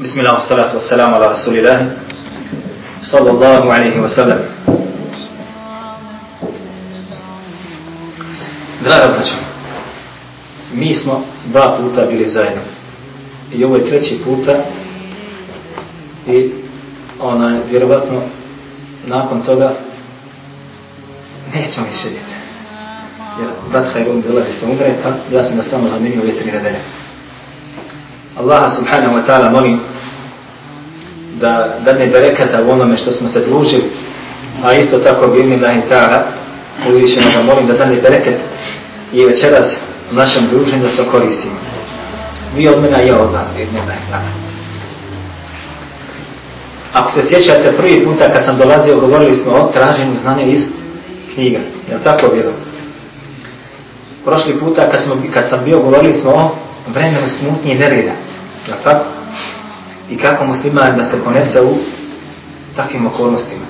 Bismillah, على رسول الله صلى الله عليه وسلم Draga braćo, mi smo dva puta bili zajedno. I ovo je treći puta i ona je vjerovatno nakon toga nećemo više biti. Jer brat Hajrun dolazi se umre, pa ja sam ga samo zamijenio ove tri nedelje. Allaha subhanahu wa ta'ala molim da dadne berekata u onome što smo se družili, a isto tako bi imi Allahi ta'ala uzvišeno ga molim da dadne bereket i večeras u našem druženju da se koristimo. Vi od mene, ja od vas, bi imi Allahi ta'ala. Ako se sjećate prvi puta kad sam dolazio, govorili smo o traženju znanja iz knjiga. Je li tako bilo? Prošli puta kad, smo, kad sam bio, govorili smo o vremenu smutnje i nereda. Tako? I kako musliman da se ponese u takvim okolnostima.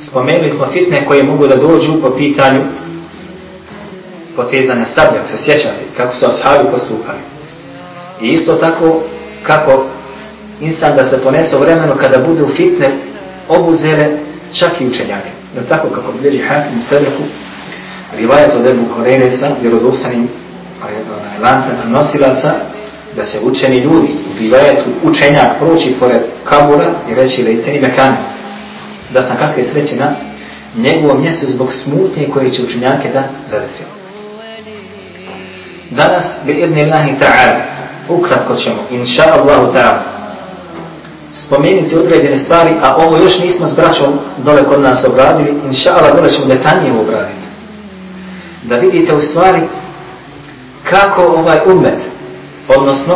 Spomenuli smo fitne koje mogu da dođu po pitanju potezanja sablja, ako se sjećate, kako su ashabi postupali. I isto tako kako insan da se ponese u vremenu kada u fitne obuzele čak i učenjake. Je tako kako bilježi hakim u stedeku, rivajet od Ebu Horeire sa vjerodostanim lancem nosilaca, da će učeni ljudi u rivajetu učenjak proći pored kabura i reći lejteni mekani, da sam kakve sreće na njegovom mjestu zbog smutnje koje će učenjake da zadesio. Danas bi idni Allahi ta'ala ukratko ćemo, inša Allahu ta'ala, spomenuti određene stvari, a ovo još nismo s braćom dole kod nas obradili, inša Allah dole ćemo detaljnije obraditi. Da vidite u stvari kako ovaj umet, odnosno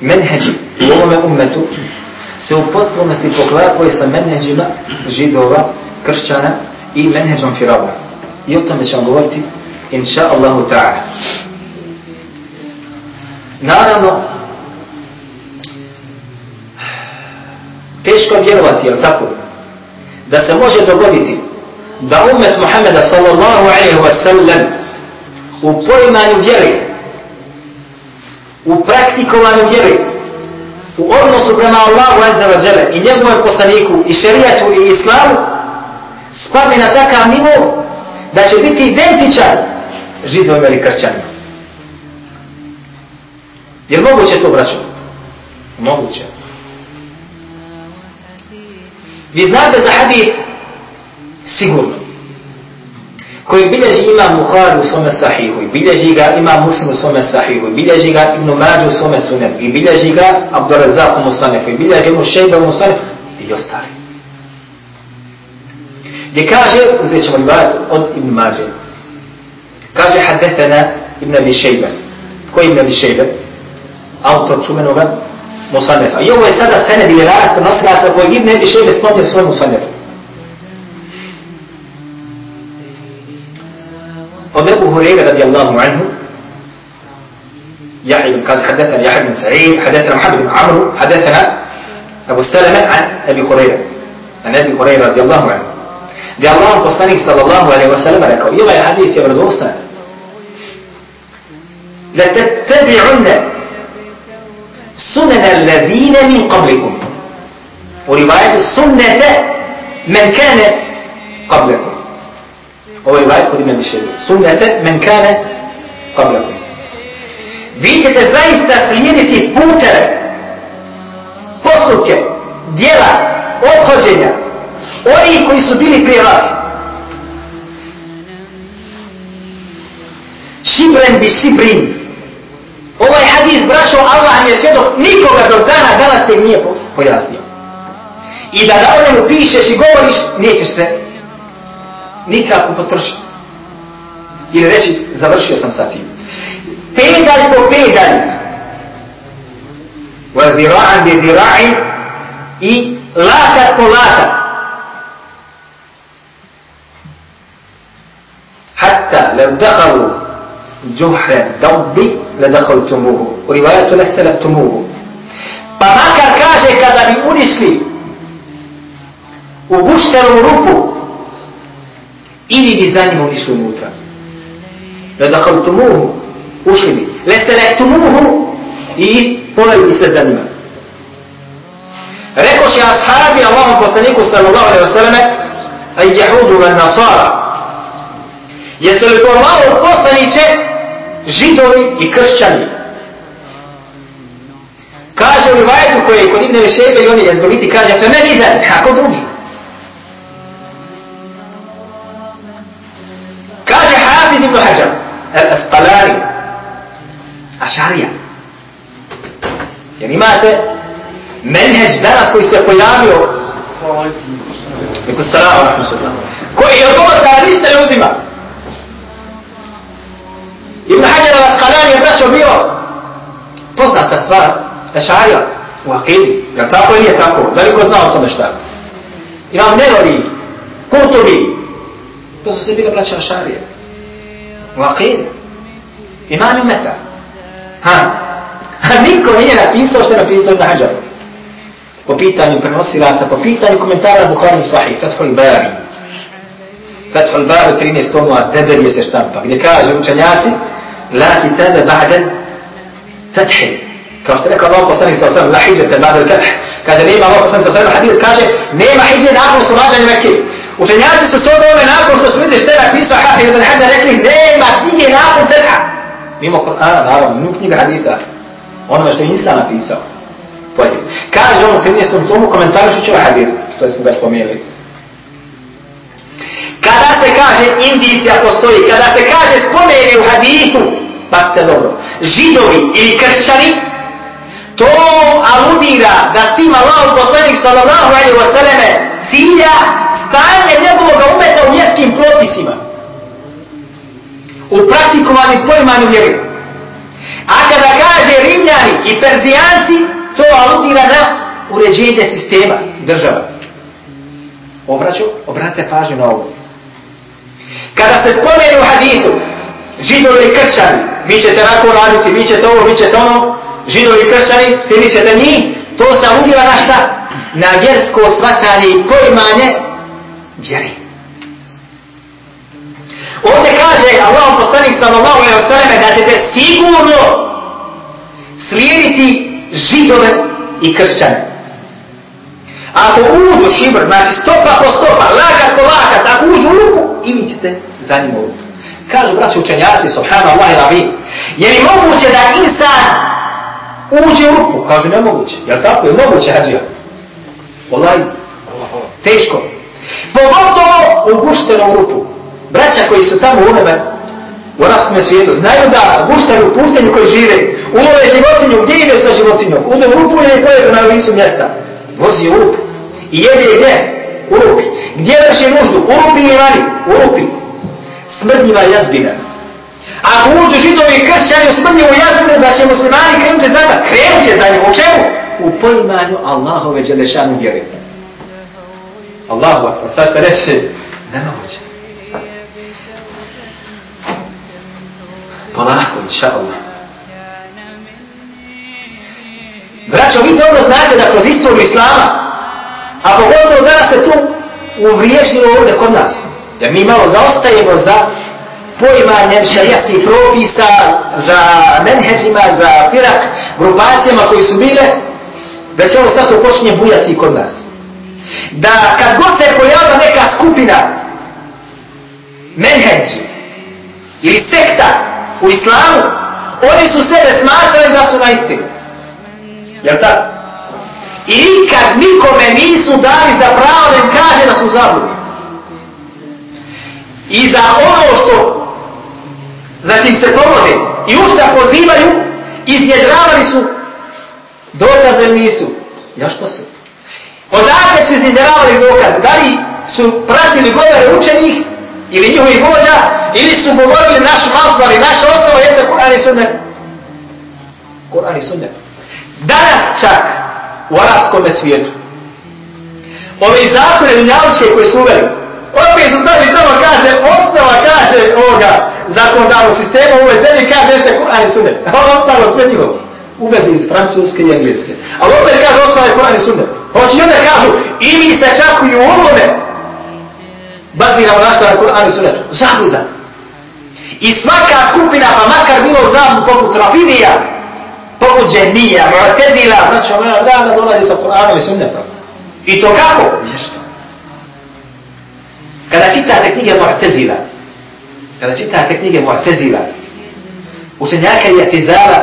menheđi u ovome umetu, se u potpunosti poklapuje sa menheđima židova, kršćana i menheđom firavna. I o tome ćemo govoriti, inša Allahu ta'ala. Naravno, teško vjerovati, jel tako? Da se može dogoditi da umet Muhammeda sallallahu alaihi wa sallam u poimanju vjere, u praktikovanju vjere, u odnosu prema Allahu azza i njegovom poslaniku i šerijatu i islamu spadne na takav nivo da će biti identičan židovima ili kršćanima. Jer moguće to, braćo? Moguće. Vi znate za hadith sigurno koji bilježi imam Bukhari u svome sahihu i bilježi ga imam Muslim u svome sahihu i bilježi ga Ibn Mađu u svome sunem i bilježi ga Abdurazak u Musanefu i bilježi Ibn Šejba u Musanefu i ostali. Gdje kaže, uzet ćemo rivajet od Ibn Mađe, kaže hadethena Ibn Abi Šejba. Ko je Ibn Abi Šejba? Autor čumenoga Musanefa. I ovo je sada sened ili rast prenosilaca kojeg Ibn Abi Šejbe spomnio u Musanefu. هريرة رضي الله عنه. يعني قال حدثنا يحيى بن سعيد حدثنا محمد بن عمرو حدثنا أبو السلمة عن أبي هريرة عن أبي هريرة رضي الله عنه. دي الله قصني صلى الله عليه وسلم لك يلا يا حديث يا ابن لتتبعن سنن الذين من قبلكم. ورواية السنة من كان قبلكم. Je rivayet kod ima mišljenja. Sunnete men kane qablakum. Vi ćete zaista slijediti puteve, postupke, djela, obhođenja, oni koji su bili prije vas. Šibren bi šibrin. Ovaj hadis, brašo, Allah mi je svjedok, nikoga do dana danas te nije pojasnio. I da da o njemu pišeš i govoriš, nećeš se nikako potrošiti. Ili reći, završio sam sa tim. Pedalj po pedalj. Wa zira'an bi zira'in i lakat po lakat. Hatta lev dakhalu juhre dabbi le dakhaltumuhu. U rivajatu le selektumuhu. Pa makar kaže kada bi unišli u guštenu rupu ili bi za njim unišli unutra. La dakhaltumuhu, ušli bi. La stelektumuhu i poveli se za njima. rekoše ashabi Allahom poslaniku sallallahu alaihi wasallam a jehudu van nasara. Jesu li to Allahom poslaniće židovi i kršćani? Kaže u rivajetu koji je kod Ibne Vešebe i oni jezgoviti, kaže fe meni kako drugi? الحافظ ابن حجر الأسقلاني أشعرية. يعني مات منهج درس ويسقلاني يقول السلام ورحمة الله. كوي يضم التاريس تلوزمة ابن حجر الأسقلاني ابن بيو بوزنا التسفار أشعرية. وقيل يتاكو إن يتاكو. ذلك وزنا وطمشتا إمام نيروري قرطبي. بوزنا سيبين ابن حجر أشعرية. وقيل. إمام متى ها. منكم لا لابيسو سنة بيسو بن حجر وبيتاني بن وصي لاتسا وبيتاني كومنتار البخاري صحي فتح الباري. فتح الباري تريني استونوا الدبر يسيشتنبا قد كاجه وچنياتي لا كتاب بعد فتح. كاجه لك الله قصاني صلى الله عليه وسلم. لا حجة بعد الفتح. كاجة ليه ما الله قصاني صلى الله عليه وسلم. حديث. كاجة ليه ما حجة ناقل صلى الله Učenjaci su to dole nakon što su vidjeli što je napisao Hafiz ibn Hajar, rekli, nema knjige nakon fatha. Mimo Kur'ana, naravno, mimo knjiga haditha. Onome što je Isa napisao. Pojedi. Kaže on u 13. tomu će ovaj hadith, što smo ga spomenuli. Kada se kaže indicija postoji, kada se kaže spomeni u hadithu, pa ste dobro, židovi ili kršćani, to aludira da s tim Allah poslanik sallallahu alaihi wa sallame cilja stanje njegovog umeta u mjestskim propisima. U praktikovanju poimanju vjeri. A kada kaže Rimljani i Perzijanci, to aludira na uređenje sistema država. Obraću, obratite pažnju na ovo. Kada se spomenu u hadithu, židovi i kršćani, vi ćete onako raditi, vi ćete ovo, vi ćete ono, židovi i kršćani, stimit ćete njih, to se aludira na šta? Na vjersko shvatanje i poimanje vjeri. Ovdje kaže Allah poslanik sallallahu alaihi wa sallam da ćete sigurno slijediti židove i kršćane. Ako uđu šibr, znači stopa po stopa, lakat po lakat, ako uđu u ruku, i vi ćete za njim ruku. Kažu braći učenjaci, subhanallah i lavi, je li moguće da insan uđe u ruku? Kažu nemoguće. Jel tako? Je moguće, hađija? Olaj, teško. Pogotovo u guštenu ruku. Braća koji su tamo u onome, u arabskom svijetu, znaju da guštani u pustinju koji žive, ulove životinju, gdje ide sa životinjom? Ude u rupu ili pojedu na licu mjesta? Vozi u rupu. I jede gdje? U rupi. Gdje vrši nuždu? U rupi ili vani? U rupi. Smrdnjiva jazbina. Ako uđu židovi i kršćani u smrdnjivu jazbinu, da će muslimani krenuti za njima, krenut će za njim. U čemu? U poimanju Allahove Đelešanu. Allahu akbar. Sad ste reći, nemoguće. Polako, inša Allah. Braćo, vi dobro znate da kroz istoriju Islama, a pogotovo danas se tu uvriježilo ovdje kod nas, jer mi malo zaostajemo za poimanjem šarijatskih propisa, za menheđima, za firak, grupacijama koji su bile, će ovo sad to počinje bujati kod nas. Da kad god se pojavila neka skupina menheđ ili sekta u islamu, oni su sebe smatrali da su na istinu. Jel tako? I nikad nikome nisu dali za pravo da im kaže da su zabludi. I za ono što za čim se povode i u šta pozivaju, iznjedravali su dokaze nisu. Ja što su? Odakle su iznjedravali dokaze? Da li su pratili govore učenih ili njihovih vođa ili su govorili naš maslav i naša osnova jeste Kur'an i Sunnet? Kur'an i Sunnet. Danas čak u arabskom svijetu ove zakone dunjavučke koje su uveli opet su stavili tamo kaže osnova kaže ovoga zakonodavnog sistema u zemlji kaže jeste Kur'an i Sunnet a ovo ostalo sve njihovo uvezi iz francuske i engleske ali opet kaže osnova je Kur'an i Sunnet hoće onda kažu i mi se čak i u ovome baziramo našta na Kur'an i Sunnetu zabluda i svaka skupina pa makar bilo zablu poput Rafidija poput džemija, mu'tezila, znači da da dolazi sa Kur'anom i sunnetom. I to kako? Vješto. Kada čitate knjige Mu'tezila, kada čitate knjige Mu'tezila, učenjaka i atizala,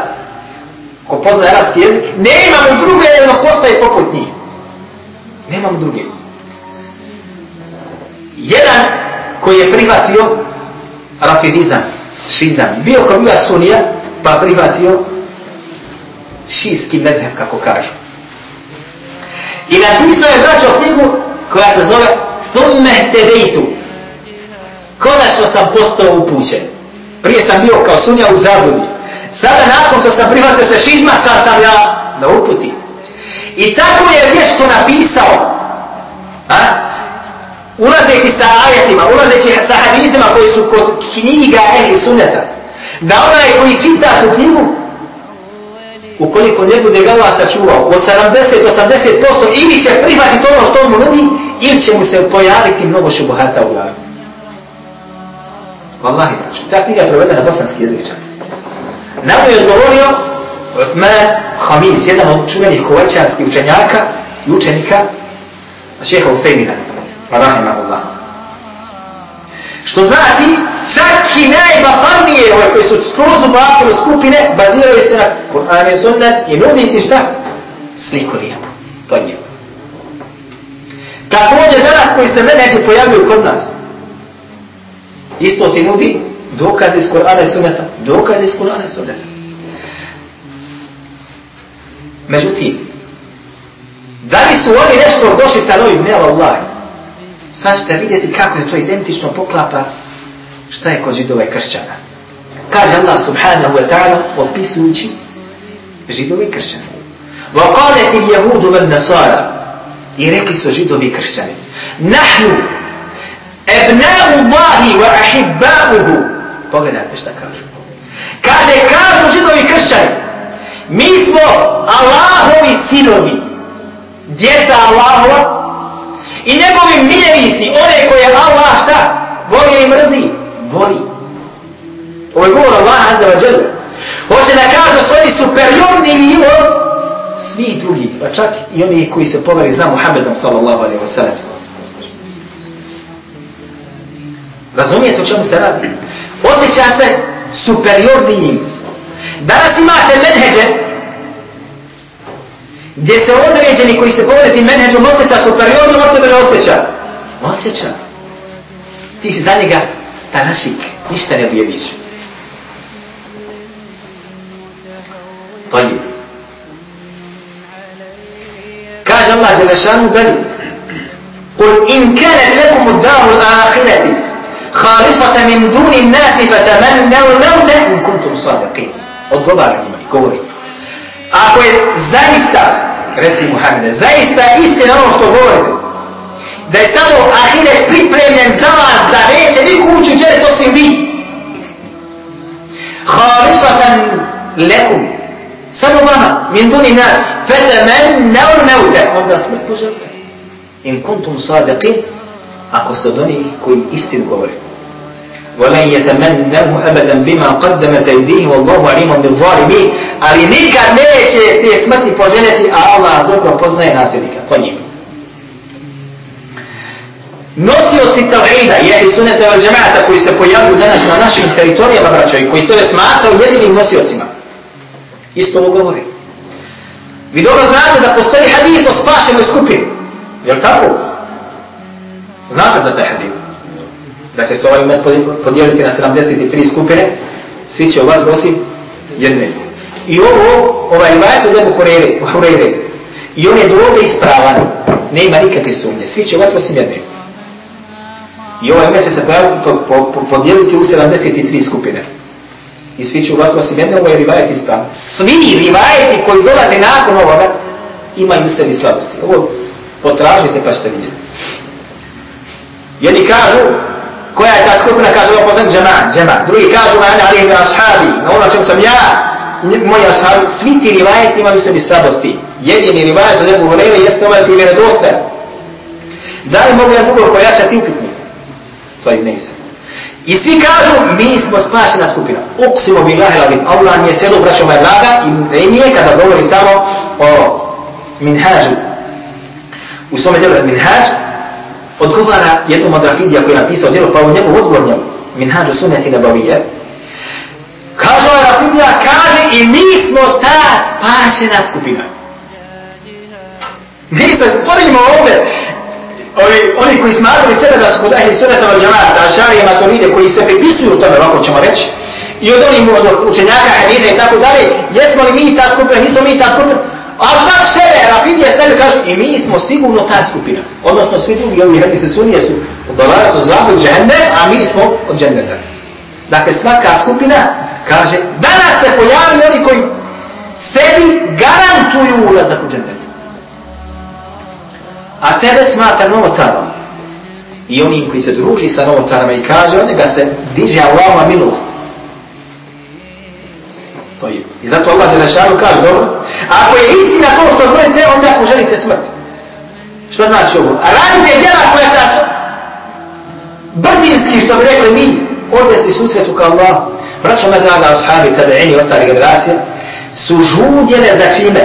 ko pozna arabski jezik, nemamo druge jedno postaje poput njih. Nemamo druge. Jedan koji je prihvatio rafidizam, šizam, bio ko bila sunija, pa prihvatio šijski medzheb, kako kažu. I napisao je braćo knjigu koja se zove Thumme tedeitu. Konačno sam postao upućen. Prije sam bio kao sunja u zabludi. Sada nakon što sam prihvatio se šizma, sad sam ja na uputi. I tako je vješto napisao. A? Ulazeći sa ajatima, ulazeći sa hadizima koji su kod knjiga ehli sunneta. Da onaj koji čita tu knjigu, ukoliko ne bude ga Allah sačuvao, u 70-80% ili će prihvatiti ono što mu nudi, ili će mu se pojaviti mnogo šubuhata u glavi. Wallahi. Ta knjiga je prevedena na bosanski jezik čak. Nam je odgovorio Osman Hamis, jedan od čuvenih kovačanskih učenjaka i učenika šeha Ufejmina, rahimahullah. Što znači, čak i najbapanije ove koji su skroz u batilu skupine, baziraju se na Kur'an i sunnet i nuditi šta? Sliku lijepu. Je njegu. Također danas koji se neće pojavljuju kod nas. Isto ti nudi dokaze iz Kur'ana i sunneta. Dokaze iz Kur'ana i sunneta. Međutim, da li su oni nešto došli sa novim? Ne, Allah. Sad ćete vidjeti kako je to identično poklapa šta je kod židova i kršćana. Kaže Allah subhanahu wa ta'ala opisujući židove i kršćane. وَقَالَتِ الْيَهُودُ وَالنَّصَارَ I rekli su židovi i kršćani. Nahnu ebna'u Allahi wa ahibba'uhu. Pogledajte šta kažu. Kaže, kažu židovi sinovi. Djeca Allahova i njegovi miljenici, one koje Allah šta? Voli i mrzi. Voli. Ovo je govor Allah azza wa jalla. Hoće da kažu oni superiorni od svih drugih, pa čak i oni koji se poveri za Muhammedom sallallahu alaihi wa sallam. Razumijete o čemu se radi? Osjeća se superiornijim. Danas imate menheđe gdje se određeni koji se povede tim menheđom osjeća superiorno, on tebe ne osjeća. Osjeća. Ti si za njega tanašik, ništa ne vrijediš. Tajib. Kaže Allah Đelešanu dalje. قل إن كانت لكم الدار الآخرة خالصة من دون الناس فتمنوا الموت إن كنتم صادقين. Odgovara njima i. Ako je zaista, reci Muhammede, zaista istina ono što govorite, da je samo ahiret pripremljen za vas, da neće niko ući u džene, to si vi. Halisatan lekum, samo vama, min duni nas, fete men neur neute, onda smrt poželite. In kuntum sadiqin, ako ste od onih koji istinu govore. ولن يتمنوه أبدا بما قدمت أيديه والله عليم بالظالمين ali nikad neće te smrti poželjeti, a Allah dobro poznaje nasljednika, po njim. Nosioci tavhida, jeli sunete od džemata koji se pojavljuju danas na našim teritorijama, braćo, i koji se ove smatraju jedinim nosiocima, isto ovo govori. Vi dobro znate da postoji hadith o spašenoj skupini, je li tako? Znate za taj hadith? Da će se ovaj umet podijeliti na 73 skupine, svi će u vatru osim jedne. I ovo, ovaj rivajet od Ebu Hureyre, i on je dovoljno ispravan, nema nikakve sumnje, svi će u vatru osim jedne. I ovaj umet će se po, po, po, podijeliti u 73 skupine. I svi će u vatru osim jedne, ovo je rivajet ispravan. Svi rivajeti koji dolaze nakon ovoga, imaju u sebi slabosti. Ovo potražite pa ćete vidjeti. Jedni kažu, koja je ta skupina, kaže ovo poznat džema, džema. Drugi kažu, ma ne alihim ashabi, na ono čem sam ja, moji ashabi, svi ti rivajeti imaju sebi slabosti. Jedini rivajet od Ebu Hureyre jeste ovaj koji je vjerodostojan. Da li mogu ja drugo pojačati upitni? To je nisam. I svi kažu, mi smo spašena skupina. Uksimo bi lahelavi, Allah mi je sjelo braćo moja blaga i nije kada govori tamo o minhažu u svome djelu Minhađ, odgovara jednom od Rafidija koji je napisao djelo, pa u njemu odgovor njemu, Minhađu sunneti nabavije, kaže ovaj Rafidija, kaže i mi smo ta spašena skupina. Mi se sporedimo ovdje, Ovi, oni koji smatrali sebe da su kod ehli sunneta od džamata, šarije, matoride, koji se pripisuju tome, ovako ćemo reći, i od onih od učenjaka, hadida i tako dalje, jesmo li mi ta skupina, nismo mi ta skupina, a zbog sebe, Rafidije sebe kažu, i mi smo sigurno ta skupina. Odnosno, svi drugi ovi sunnije su od dolazat od zabud džende, a mi smo od džendeta. Dakle, svaka skupina kaže, danas se pojavili oni koji sebi garantuju ulazak u džendeta a tebe smatra novotarom. I onim koji se druži sa novotarama i kaže od njega se diže Allahova milost. To je. I zato Allah Đelešanu kaže, dobro, ako je istina to što zvolite, onda poželite smrt. Što znači ovo? A radite djela koja će brzinski, što bi rekli mi, odvesti susretu kao Allah. Braćo me draga, ashabi, tabeini i ostale generacije, su žudjele za čime?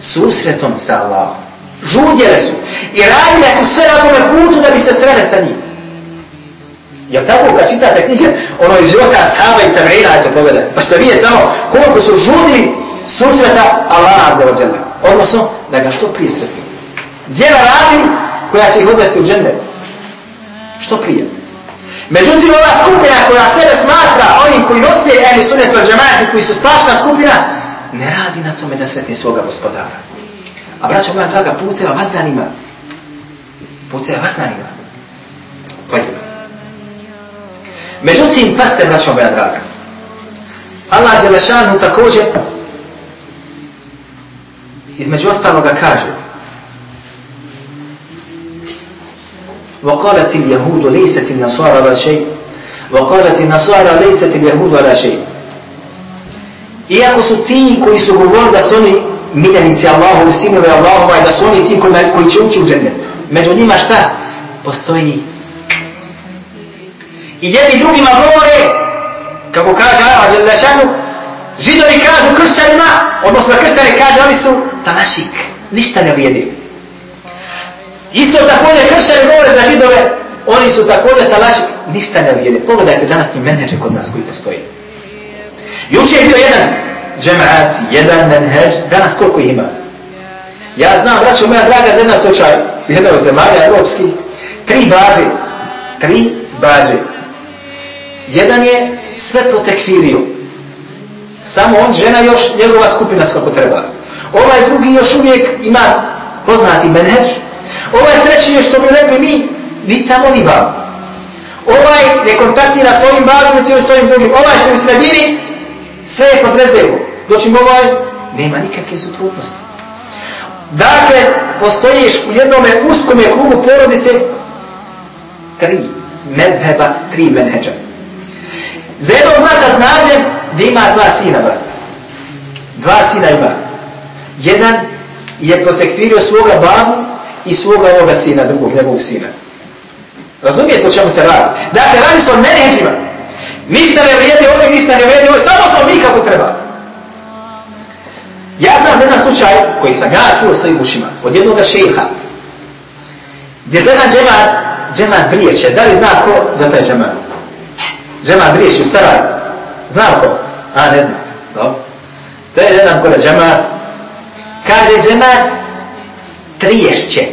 Susretom sa Allahom. Žudjele su. I radile su sve na tome putu da bi se srele sa njim. Jel tako kad čitate knjige, ono iz života Ashaba i Tabrina, eto pogledajte, pa ćete vidjeti tamo koliko su žudili susreta Allah Azza wa Jalla. Odnosno, da ga što prije sretni. Djela radili koja će ih odvesti u džende. Što prije. Međutim, ova skupina koja sebe smatra onim koji nosi ehli sunet od džemati, koji su spašna skupina, ne radi na tome da sretni svoga gospodara. A braćo moja draga, puteva vas danima. Puteva vas danima. Pojďme. Međutim, paste, braćo moja draga. Allah Đelešanu također između ostaloga kaže وقالت اليهود ليست النصارى على شيء وقالت النصارى ليست اليهود على شيء Iako su ti koji su govorili da su oni miljenici Allahovi, sinove Allahova i da su oni ti koji, koji će ući u džennet. Među njima šta? Postoji. I jedni drugima govore, kako kaže Allah Đelešanu, židovi kažu kršćanima, odnosno kršćani kaže oni su talašik, ništa ne vrijedi. Isto također kršćani govore za židove, oni su također talašik, ništa ne vrijedi. Pogledajte danas ti menedže kod nas koji postoji. Juče je bio jedan džemaat, jedan menheđ, danas koliko ima? Ja znam, braćo moja draga, jedan slučaj, jedna od zemalja tri bađe, tri bađe. Jedan je sve protekfirio. Samo on, žena još, njegova skupina kako treba. Ovaj drugi još uvijek ima poznati menheđ. Ovaj treći je što bi rekli mi, ni tamo ni vam. Ovaj ne kontaktira s ovim bažom, niti s ovim drugim. Ovaj što u sredini, sve je pod rezervu. Ovaj, nema nikakve suprotnosti. Dakle, postojiš u jednom uskome krugu porodice tri medheba, tri menheđa. Za jednog brata znade da ima dva sina. Dva sina ima. Jedan je protekvirio svoga babu i svoga ovoga sina, drugog njegovog sina. Razumijete o čemu se radi? Dakle, radi se o menheđima. Ništa ne vrijedi ovdje, ništa ne vrijedi samo smo mi kako treba. Ja znam za jedan slučaj koji sam ja čuo svojim ušima od jednog šeha gdje za jedan džemat, džemat brijeće, da li zna ko za taj džemat? Džemat brijeće u Sarajevu. Zna ko? A, ne zna. No. To je jedan kore džemat. Kaže džemat triješće.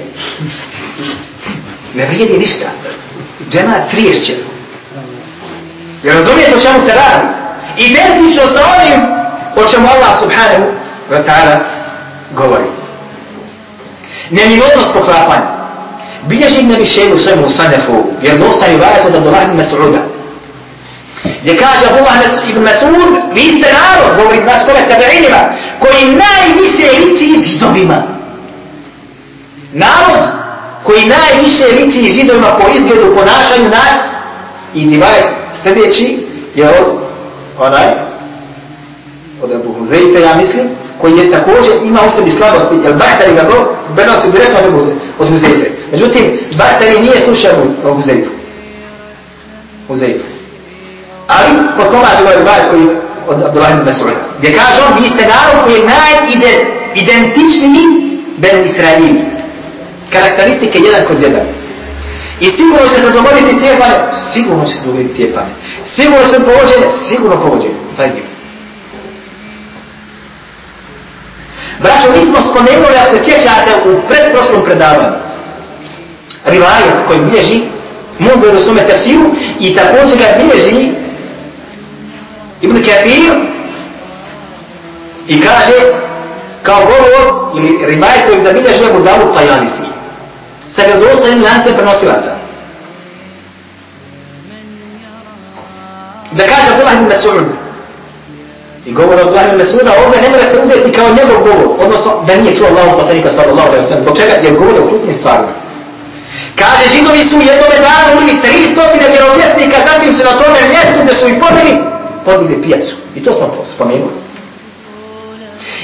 ne vrijedi ništa. Džemat triješće. Jer razumijete o čemu se radi? Identično sa onim o čemu Allah subhanahu wa ta'ala govori. Neminovnost poklapanja. Bilježi nebi šeju svemu sanefu, jer dosta je vajet od Abdullah ibn Mas'uda. Gdje kaže Abdullah ibn Mas'ud, vi ste narod, govori znači kome tabi'inima, koji najviše liči židovima. Narod koji najviše liči židovima po izgledu, ponašanju na i divajet sljedeći je od onaj od Abu Huzeyfe, ja mislim, koji je također ima u sebi slabosti, jer Bahtari ga to prenosi direktno od Huzeyfe. Međutim, Bahtari nije slušao o Huzeyfu. Huzeyfu. Ali potpomaže ovaj rivajet koji od Abdullah ibn Mas'uda. Gdje kaže on, vi ste narod koji je najidentičniji Ben Israili. karakteristike jedan kroz jedan. I sigurno će se dogoditi cijepanje, sigurno će se dogoditi cijepanje. Sigurno će povođenje, sigurno povođenje. Taj dio. Braćo, mi smo spomenuli, ako se sjećate, u predprošlom predavanju. Rivajet koji bilježi, Mundur u svome tefsiru, i također ga bilježi Ibn Kathir i kaže kao govor ili rivajet koji zabilježi Abu Dawud Tajanisi sa vjerodostojnim lancem prenosilaca. Da kaže Abdullah ibn Mas'ud i govor Abdullah ibn Mas'uda ovdje ne mora se uzeti kao njegov govor, odnosno da nije čuo Allahu poslanika sallallahu alaihi wa sallam. Zbog čega? Jer govore o krupnim stvarima. Kaže, židovi su jednome danu ili 300 vjerovjesnika, zatim su na tome mjestu gdje su ih pobili, podigli pijacu. I to smo spomenuli.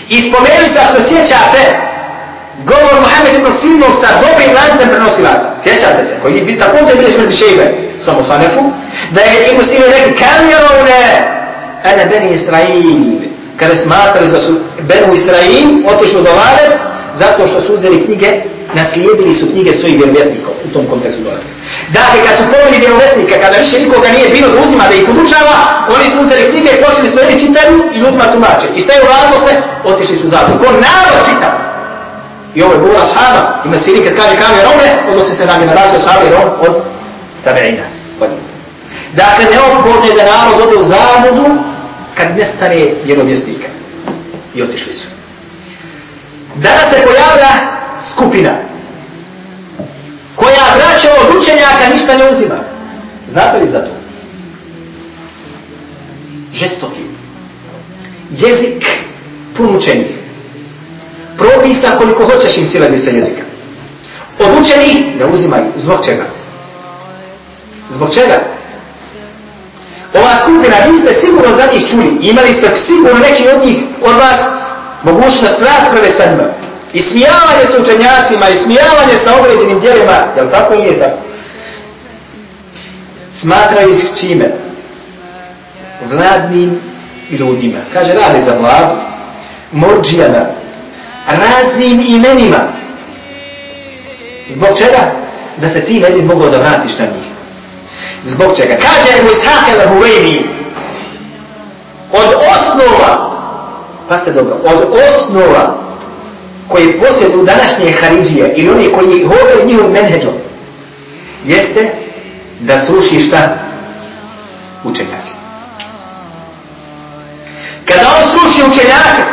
I spomenuli se, ako sjećate, govor Muhammed ibn Sinov sa dobrim lancem prenosilaca. Sjećate se, koji bi također bili smrti šeibe, samo sa nefu, da je ibn Sinov rekli, kamjerovne, ene Beni Israil, kada smatrali da su Benu Israil otišli do Varet, zato što su uzeli knjige, naslijedili su knjige svojih vjerovjesnika u tom kontekstu dolazi. Dakle, kad su poveli vjerovjesnika, kada više nikoga nije bilo da uzima da ih podučava, oni su uzeli knjige i počeli jedni čitaju i ljudima tumače. I je uradilo se? Otišli su zatvor. Ko narod čitao? I ovo je govora sahaba. Ima siri kad kaže kam je rome, odnosi se na generaciju sahaba i rom od tabeina. Dakle, neophodno je da narod ode u zabudu kad nestane vjerovjesnika. I otišli su. Danas se pojavlja skupina koja braća od učenjaka ništa ne uzima. Znate li za to? Žestoki. Jezik pun učenih. Propisa koliko hoćeš im siladi sa jezika. Od učenih ne uzimaju. Zbog čega? Zbog čega? Ova skupina, vi ste sigurno za njih čuli. Imali ste sigurno neki od njih, od vas, mogućnost rasprave sa njima. I smijavanje sa učenjacima, i smijavanje sa određenim djelima, jel tako nije tako? Smatraju s čime? Vladnim ljudima. Kaže, rade za vladu, morđijama, raznim imenima. Zbog čega? Da se ti ne bi mogao da vratiš na njih. Zbog čega? Kaže Ebu Ishaq el od osnova, pa ste dobro, od osnova koji posjedu današnje Haridžije ili oni koji hodaju njihovim menheđom, jeste da sruši šta? Učenjake. Kada on sruši učenjake,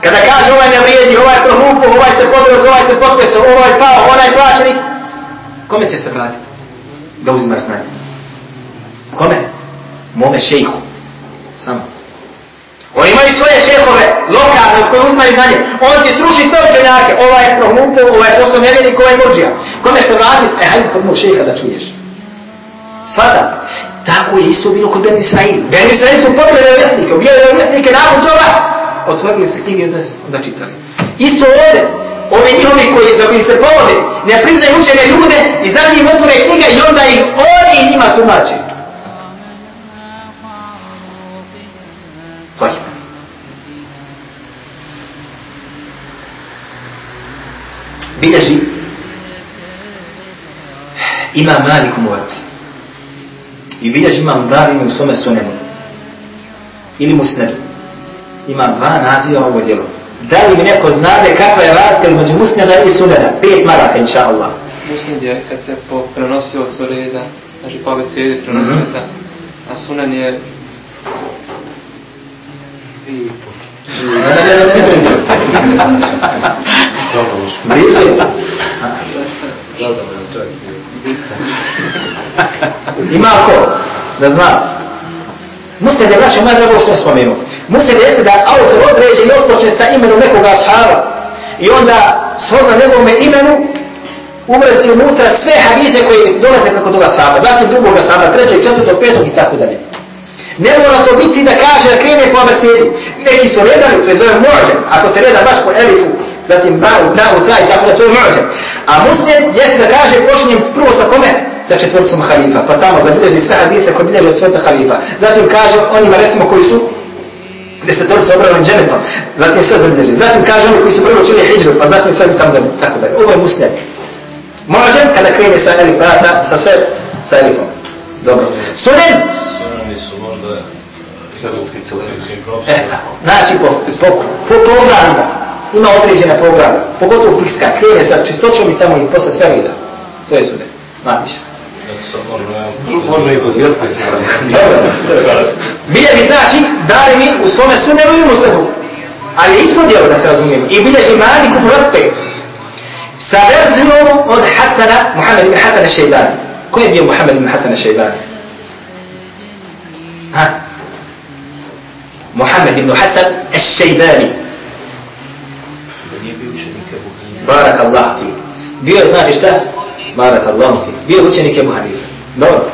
kada kaže ovaj ne vrijedi, ovaj prohupo, ovaj se podroz, ovaj se potpeso, ovaj pao, onaj plaćenik, kome će se vratiti? Da uzima znanje. Kome? Mome šejhu. Samo. Oni imaju svoje šehove, lokalne, koji uzmaju znanje. On ti sruši sve učenjake. Ovaj je prohlupo, ovaj je posto nevjenik, ovaj je murđija. Kome se vratiti? E, hajde kod mog šeha da čuješ. Svada. Tako je isto bilo kod Ben Israil. Ben Israil su pobjeli vjesnike, ubijali vjesnike nakon toga. Otvorili se knjige da čitali. Isto ovdje. Ovi njihovi koji, za koji se povode, ne priznaju učene ljude i za njim otvore knjige i onda ih oni njima tumači. Bilježi ima malik muvat i bilježi imam darimi u svome sunenu. Ili musnedu ima dva naziva ovo djelo. Da li mi neko znade kakva je razlika između musneda i sunena? Pet maraka inša Allah musned je kad se po prenosio od reda znači po abecedi prenosio mm -hmm. a sunen je i. Ima ko? Da zna. Muslim je braćo, malo nego što je spomenuo. Muslim jeste da autor određe i otpočne sa imenom nekoga ashaba. I onda shodno njegovome imenu uvrsti unutra sve hadise koji dolaze preko toga ashaba. Zatim drugoga ashaba, trećeg, četvrtog, petog i tako dalje. Ne mora to biti da kaže da krene po abecedi. Neki su redali, to je zove mođen. Ako se reda baš po elifu, zatim baru, tavu, taj, tako da to je mođen. A muslim jeste da kaže počinjem prvo sa kome? Sa četvrcom halifa. Pa tamo zabilježi sve hadise koji bilježi od četvrta halifa. Zatim kaže onima recimo koji su desetorica obrali dženetom. Zatim sve zabilježi. Zatim kaže oni koji su prvo čili hijđru, pa zatim sve tam zabilježi. Tako da. Ovo je muslim. Mu'đem kada krene sa elif vrata, sa sve, sa elifom. Dobro. Sunen, Sunani su možda hrvatski celevizijski E tako. Znači, po, po, po programima, ima određene programe, pogotovo fikska, krene sa čistoćom i tamo i posle sve ide. To je. Napiše. Sad možda, i. Dobro. Bilježi znači, dali mi u svome sunenu i muslimu. Ali je isto djelo da se razumijemo. I bilježi Malik u Muvatte. Sa verzijom od Hasana, Muhammed ibn Hasan al-Shaybani. Ko je bio Muhammed ibn Hasan al-Shaybani? Ha? Muhammed ibn Hasan al-Shaybani. Barak Allah ti. Bio je znači šta? Barak Allah ti. Bio je učenik Ebu Hanife. Dobro.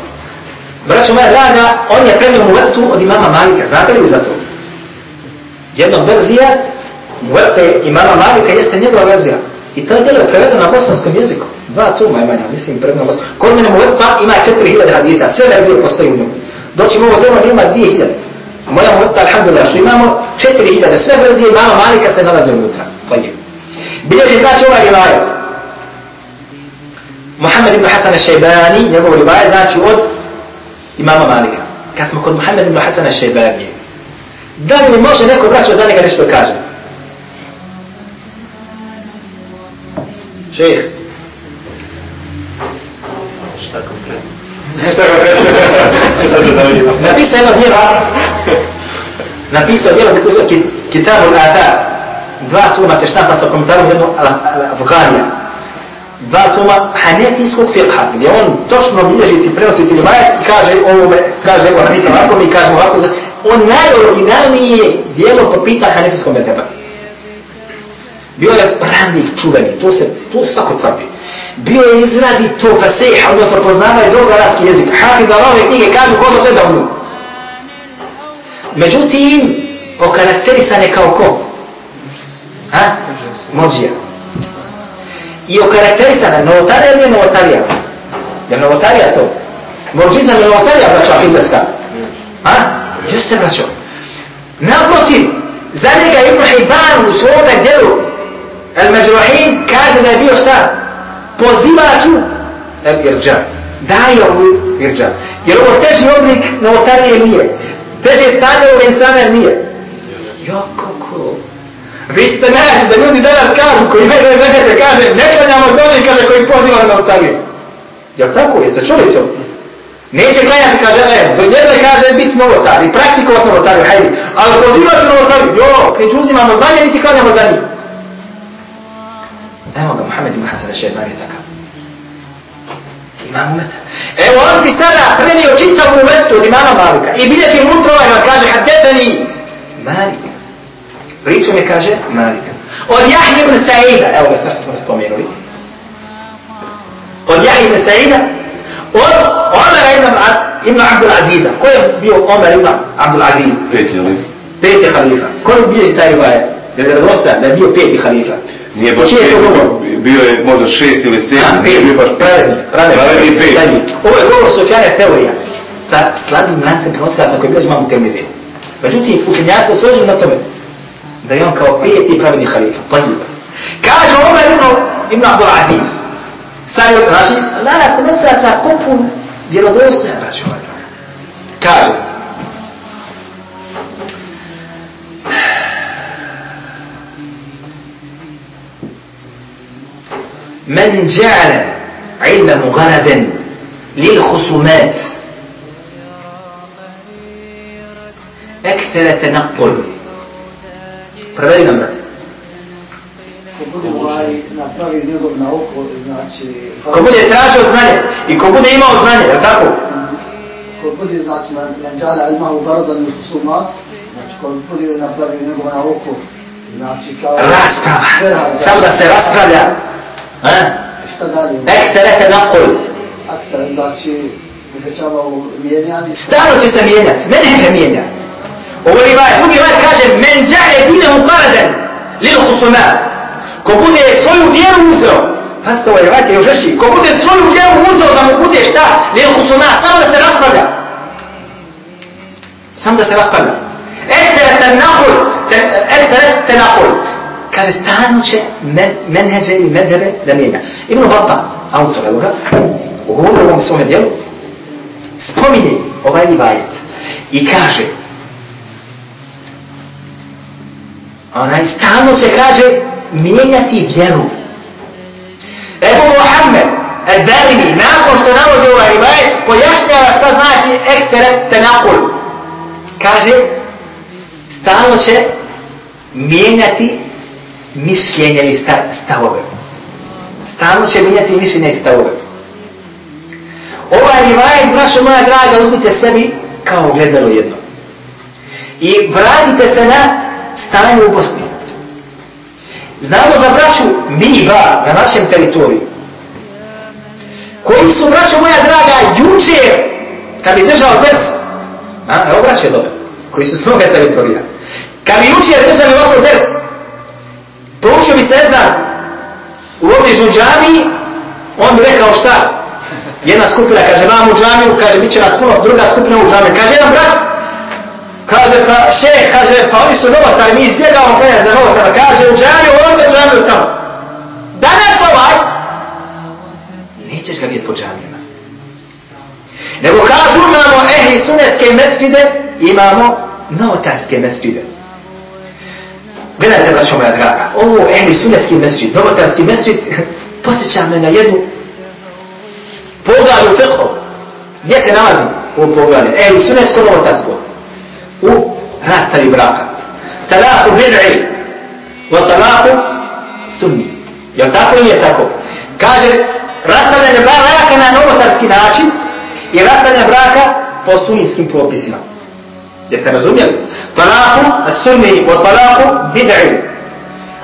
Braćo moja draga, on je prenio muvetu od imama Malika. Znate li za to? Jedna verzija muvete imama Malika jeste njegova verzija. I to je djelo prevedeno na bosanskom jeziku. Dva tuma imanja, mislim, prevedeno na bosanskom. Kod mene muveta ima 4000 hadita, sve verzije postoji u njemu. Doći ovo djelo nema 2000. A moja muveta, alhamdulillah, što imamo 4000, sve verzije imama Malika se nalaze unutra. Pa محمد بن حسن الشيباني يقول رواية ذاته إمام مالك. كاسم كل محمد بن حسن الشيباني. دار من موش نكون ذاته زانك ليش بكاجة شيخ. نبي je jedan napisao je jedan kitab al-Athar Dva tuma se štampa sa komentarom jednu Afganija. Dva tuma hanetijskog fiqha, gdje on točno bilježi ti prenosi ti rivajet i kaže ovome, kaže evo Hanifa ovako mi kažemo ovako. On najoriginalnije djelo po pita hanetijskom meteba. Bio je pravnik čuveni, to se, to svako tvrdi. Bio je izrazito fasih, odnosno poznava je dobro arabski jezik. Hafid da ove knjige kažu gleda u nju. Međutim, okarakterisan je kao ko? ها? موجيا يو كاركتيسا نوتاريا مي نوتاريا. يا نوتاريا تو. موجيزا مي نوتاريا براشا كيدس كا ها؟ جست براشا نابوتي. ذلك ابن حبان وصوبة ديرو المجروحين كاسا نبيو ستا. بوزيبا آتو. الارجاء داي يوم يرجع. يلو تش يوم لك نوتاري المية تش يستعمل الإنسان المية يا كوكو. Vi ste naći da ljudi danas kažu, koji mene neće kaže, ne klanjamo za onih, kaže, koji poziva na novotariju. Jel tako? Jeste čuli to? Neće klanjati, kaže, ne, do jedne kaže biti novotar i praktikovati novotariju, hajde. Ali pozivati novotariju, jo, niti uzimamo za nje, niti klanjamo za njih. Evo ga, Muhammed ibn Hasan al-Shayban je takav. Imam umeta. Evo on bi sada prenio čitavu umetu od imama Malika i bilježi unutra ovaj kaže haddetani Malik. Priča mi kaže Malik. Od Jahje ibn Sa'ida, evo ga sad smo spomenuli. Od Jahje ibn Sa'ida, od Omara ibn, ibn Abdul Aziza. Ko je bio Omar ibn Abdul Aziz? Peti, ali? Peti halifa. Ko je bilježi taj rivajet? Je li radosta da je bio peti halifa? Nije baš je peti, bio je možda šest ili sedam, nije bio baš pravedni, pravedni, pravedni pet. pravedni. Ovo je govor Sofjana teorija sa slabim lancem prenosilaca koji bilježi termine. Međutim, učenjaci se složili na tome دايما كوفية فابن خليفة. طيب. كاش عمر ابن ابن عبد العزيز. سالي راشي لا لا سمسا تقوم بيرادوس راشي كاش من جعل علمه غرضا للخصومات. أكثر تنقل. Prevedi nam, brate. Ko bude ovaj napravi njegov nauku, znači... Ko bude tražio znanje i ko bude imao znanje, je tako? Ko bude, znači, man džala ilmahu u sumat, znači, ko bude napravi njegov nauku, znači, kao... Rasprava. Samo da se raspravlja. A? Šta dalje? Ekstere tenakul. Akta, znači, uvećava mijenjanje. Stalno će se mijenjati, ne neće mijenjati. Ovo je rivaj, drugi rivaj kaže, men džale dinehu qaradan lil husumat. Ko bude svoju vjeru uzeo, pazite ovaj rivaj je još ko bude svoju vjeru uzeo da mu bude šta, lil husumat, samo da se raspravlja. Samo da se raspravlja. Ekstere tenakul, ekstere tenakul. Kaže, stalno će men, menheđe i medhebe da mijenja. Ibn Batta, autor, evo ga, u ovom svome dijelu, spominje ovaj rivajet i kaže onaj stalno se kaže mijenjati vjeru. Ebu Mohamed, Ed-Darimi, nakon što navodi ovaj rivajet, pojašnjava šta znači eksteret tenakul. Kaže, stalno će mijenjati mišljenje i stavove. Stalno će mijenjati mišljenje i stavove. Ovaj rivajet, brašo moja draga, uzmite sebi kao gledalo jedno. I vratite se na stanje u Bosni. Znamo za braću Miva na našem teritoriju. Koji su, braćo moja draga, jučer, kad bi držao vers, a, evo braće dobro, koji su s mnoga teritorija, kad bi jučer držali ovako vers, poučio bi se jedan u obližu džami, on bi rekao šta? Jedna skupina kaže, vam u džamiju, kaže, bit će nas puno, druga skupina u džamiju. Kaže, jedan brat, Kaže, pa še, kaže, pa oni su novotari, mi izbjegavamo kada za novotara. Kaže, u džamiju, ovdje džamiju tamo. Danas ovaj, nećeš ga vidjeti po džamijama. Nego kažu, imamo ehli sunetske mesčide, imamo novotarske mesčide. Gledajte, braćo moja draga, ovo ehli sunetski mesčid, novotarski mesčid, posjeća me na jednu poglavlju fiqhu. Gdje se nalazi u poglavlju? Ehli sunetsko novotarsko u rastavi braka. Talaku bid'i wa talaku sunni. Jel tako ili je tako? Kaže, rastavljanje braka na novotarski način i rastavljanje braka po sunnijskim propisima. Jeste razumjeli? Talaku sunni wa talaku bid'i.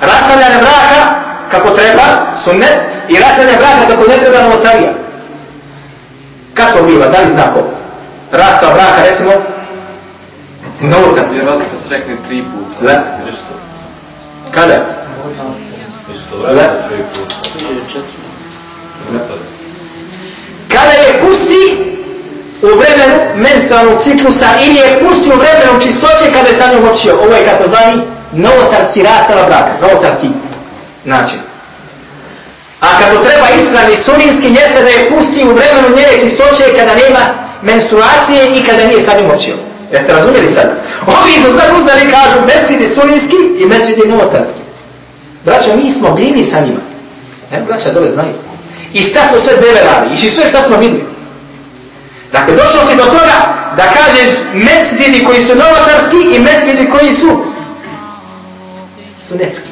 Rastavljanje braka kako treba, sunnet, i rastavljanje braka kako ne treba novotarija. Kako biva, da li znako? Rastav braka, recimo, Novotar. Vjerovatno kad se rekne tri puta. Isto. Kada? Puta. Kada je pusti u vremenu menstrualnog ciklusa ili je pusti u vremenu čistoće kada je sa njom očio. Ovo je kako zvani novotarski rastava braka. Novotarski način. A kako treba ispravni suninski jeste da je pusti u vremenu njene čistoće kada nema menstruacije i kada nije sa njom očio. Jeste razumjeli sad? Ovi su sad uzeli kažu mesidi suninski i mesidi novotarski. Braćo, mi smo bili sa njima. Ne, braća dole znaju. I šta smo sve deve radi? I sve šta smo vidjeli? Dakle, došao si do toga da kažeš mesđidi koji su novotarski i mesđidi koji su sunetski.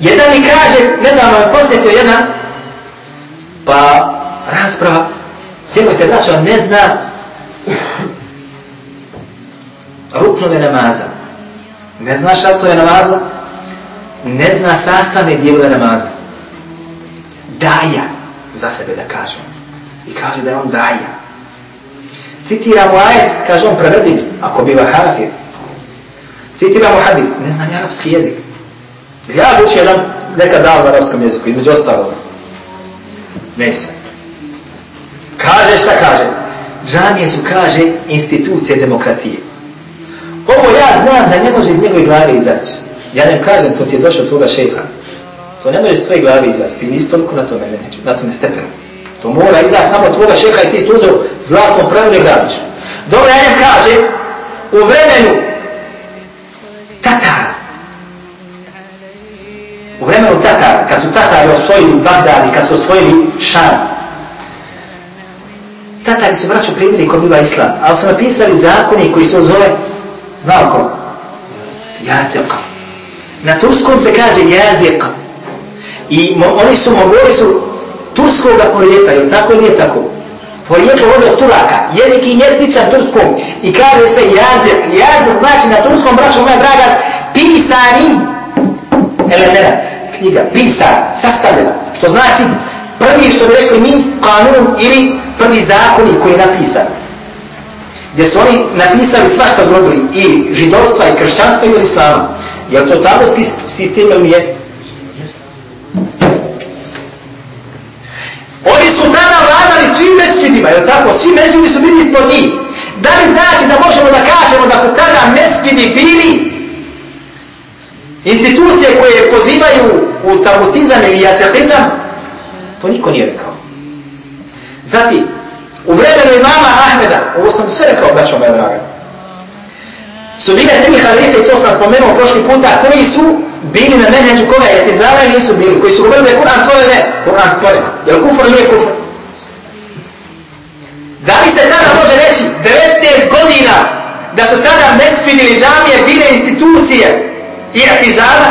Jedan mi kaže, nedavno je posjetio jedan, pa rasprava, djevojte braća, ne zna ruknove namaza. Ne zna šartove namaza, ne zna sastavne dijelove namaza. Daja, za sebe da kažem. I kaže da je on daja. Citira mu ajet, kaže on prevedi ako biva hafir. Citira mu hadith, ne zna ni arapski jezik. Ja bi učio jedan nekad dao na arapskom jeziku, između ostalog. Ne. Kaže šta kaže? Džamije su, kaže, institucije demokratije. Ovo ja znam da ne može iz njegove glave izaći. Ja ne kažem, to ti je došlo od tvoga šeha. To ne može iz tvoje glave izaći. Ti nisi toliko na tome, ne, na tome stepenu. To mora izaći samo tvoga šeha i ti si uzeo zlatnom pravu ne gradiš. Dobro, ja nem kaže, u vremenu Tatara, u vremenu Tatara, kad su Tatari osvojili Bagdad i kad su osvojili Šan, Tatari su braću primili ko biva islam, ali su napisali zakoni koji se zove, znao? Jazek. Na turskom se kaže jazek. I mo, oni su, mogoli su turskoga porijekla, je tako nije tako? Porijeklo ovdje od Turaka, jezik i turskom. I kaže se jazek. Jazek znači na turskom, braću moja draga, pisani element, knjiga, pisan, sastavljena. Što znači prvi što bi rekli mi, kanun ili prvi zakoni koji je napisan. Gdje su oni napisali svašta drugili i židovstva i kršćanstva i islama. Je li to taborski sistem ili? Oni su tada vladali svim mesčidima, je tako? Svi mesčidi su bili ispod njih. Da li znači da možemo da kažemo da su tada mesčidi bili institucije koje pozivaju u tagutizam ili jasekizam, to niko nije rekao. Zatim, u vremenu imama Ahmeda, ovo sam sve rekao, braćo moja draga, su bile tri halife, i to sam spomenuo prošli puta, koji su bili na menheđu koga je tizama i nisu bili, koji su govorili da je Kur'an svoje, ne, Kur'an svoje. Je li kufr nije kufr? Da li se tada može reći 19 godina da su tada mesfid ili džamije bile institucije i atizama,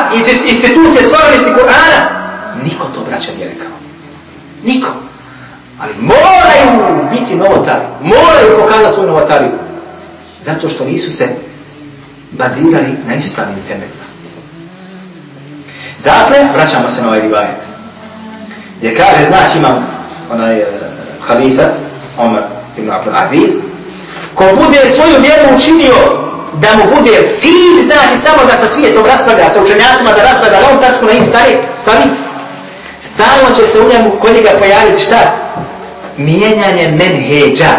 institucije stvarnosti Kur'ana? Niko to braća nije rekao. Niko. Ali moraju biti novotari. Moraju pokazati svoju novotariju. Zato što nisu se bazirali na ispravnim temeljima. Dakle, vraćamo se na ovaj rivajet. Gdje kaže, znači imam onaj uh, halifa, Omar ibn Abdul Aziz, ko bude svoju vjeru učinio da mu bude cilj, znači samo da sa svijetom raspravlja, sa učenjacima da raspravlja, da on tačku na njih stavi, stavi, stalno će se u njemu kod njega pojaviti šta? Mijenjanje menheđa.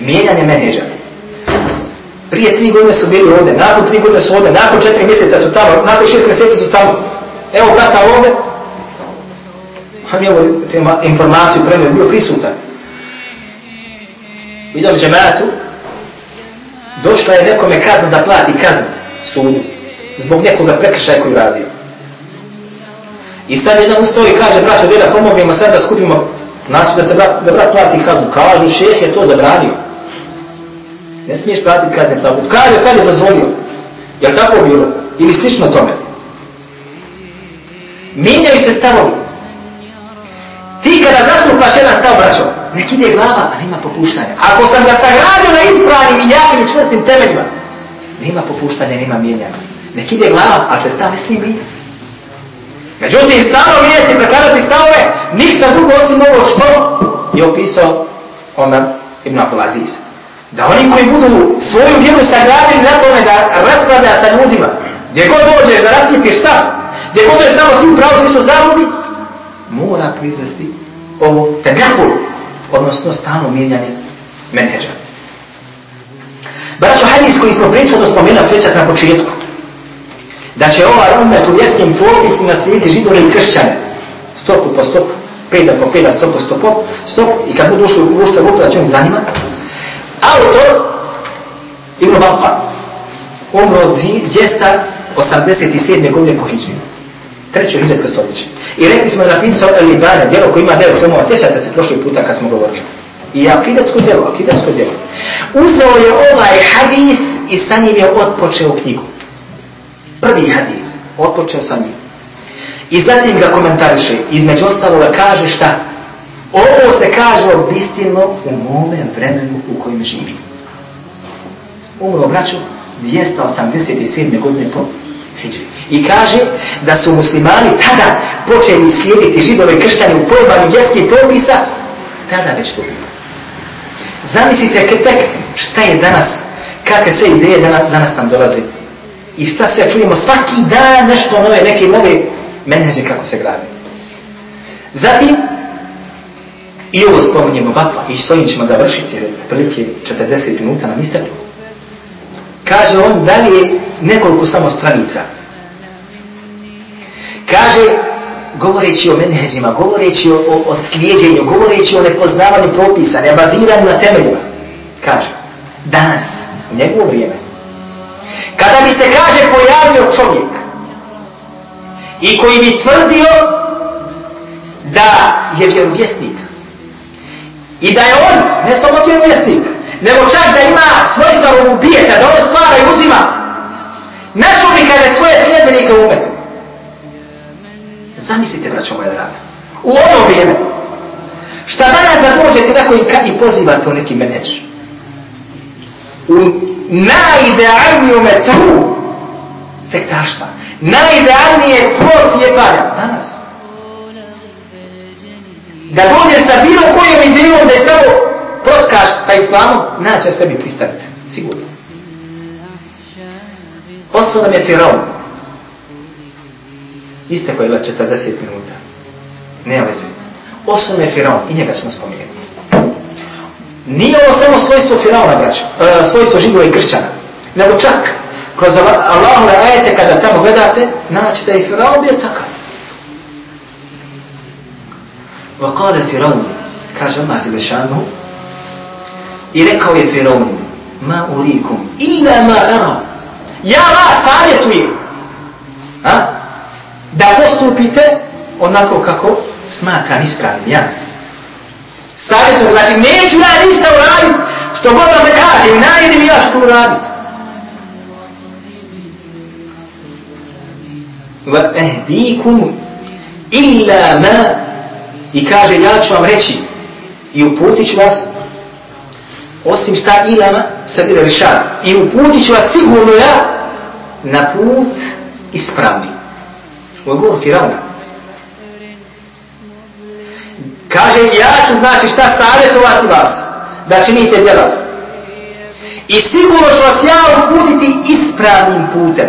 Mijenjanje menheđa. Prije tri godine su bili ovdje, nakon tri godine su ovdje, nakon četiri mjeseca su tamo, nakon šest mjeseci su tamo. Evo brata ovdje, on je ovo informaciju prenio, bio prisutan. Vidio džematu, došla je nekome kazna da plati kaznu sudu, zbog nekoga prekršaja koji radio. I sad jedan ustao i kaže, braćo, djeda, pomognemo sad da skupimo, znači da se brat, da brat plati kaznu. Kažu, šeh je to zabranio. Ne smiješ platiti kazne tako. Kaže, sad je dozvolio. Je tako bilo? Ili slično tome? Mijenjaju se stavovi. Ti kada zastupaš jedan stav, braćo, nek ide glava, a nema popuštanja. Ako sam ga sagradio na ispravnim i jakim i čvrstim temeljima, nema popuštanja, nema mijenjanja. Nek ide glava, a se stav ne smije mijenjati. Međutim, stano mijenjati, prekladati stavove, ništa drugo osim ovo što je opisao Omer ibn Abdulaziz. Da oni koji budu svoju vjeru sagradili na tome da raspravlja sa ljudima, gdje god dođeš da rascijepiš stav, gdje god je samo s tim pravo svi su zavodi, mora proizvesti ovo temjakul, odnosno stalno mijenjanje menheđa. Braćo, hadis koji smo prethodno spomenuli svećat na početku, da će ovaj umet u vjerskim propisima slijedi židove i kršćane, stopu po stopu, peda po peda, stop po stop, stop, i kad budu ušli u ušte grupe, da će im zanima, autor Ibn Bapa umro 287. godine po Hidžinu treće hiđarsko stoljeće. I rekli smo da napisao El djelo koje ima devet tomova, sjećate se prošli puta kad smo govorili. I akidatsko djelo, akidatsko djelo. Uzeo je ovaj hadis i sa njim je otpočeo knjigu. Prvi hadis, otpočeo sa njim. I zatim ga komentariše, između ostaloga kaže šta? Ovo se kaže obistilno u mome vremenu u kojem živim. Umro, braću, 287. godine po Hidži. I kaže da su muslimani tada počeli slijediti židove kršćani u pojmanju vjerskih propisa, tada već to bilo. Zamislite tek šta je danas, kakve sve ideje danas, danas nam dolaze. I šta se čujemo svaki dan nešto nove, neke nove menheže kako se grade. Zatim, i ovo spominjemo vapa i s ovim ćemo završiti prilike 40 minuta nam isteklo. Kaže on dalje nekoliko samo stranica. Kaže, govoreći o menheđima, govoreći o, o, o slijedjenju, govoreći o nepoznavanju propisa, ne baziranju na temeljima. Kaže, danas, u njegovo vrijeme, kada bi se kaže pojavio čovjek i koji bi tvrdio da je vjerovjesnik i da je on ne samo vjerovjesnik, nego čak da ima svojstva ubijeta, da on stvara i uzima. Našo bi kada svoje sljedbenike umetu. Zamislite, braćo moja draga, u ono vrijeme, šta danas da dođete tako i, i pozivate u neki meneč, u najidealniju metru sektaštva, najidealnije tlo cijepanja, danas, da dođeš sa bilo kojom idejom da je samo protkaš sa islamom, naće sebi pristaviti. Sigurno. Poslao nam je Firaun. Isteko je 40 minuta. Nema veze. Osam je Firaun i njega smo spomenuli. Nije ovo samo svojstvo Firauna, braćo, e, svojstvo židova i kršćana, nego čak kroz na ajete kada tamo gledate, naći da je Firaun bio takav. Vakale Firaun, kaže Allah Želešanu, i rekao je Firaun, ma urikum, illa ma ara, ja vas savjetujem, a? da postupite onako kako smatram ispravim ja savjetujem znači neću ja ništa uraditi što god vam kažem najedim ja što uraditi وَأَهْدِيكُمْ إِلَّا مَا I kaže, ja ću vam reći i uputit ću vas osim šta ilama sad ide rišan i uputit ću vas sigurno ja na put ispravni. Ovo je govor Firauna. Kaže, ja ću znači šta savjetovati vas da činite djela. I sigurno ću vas ja uputiti ispravnim putem.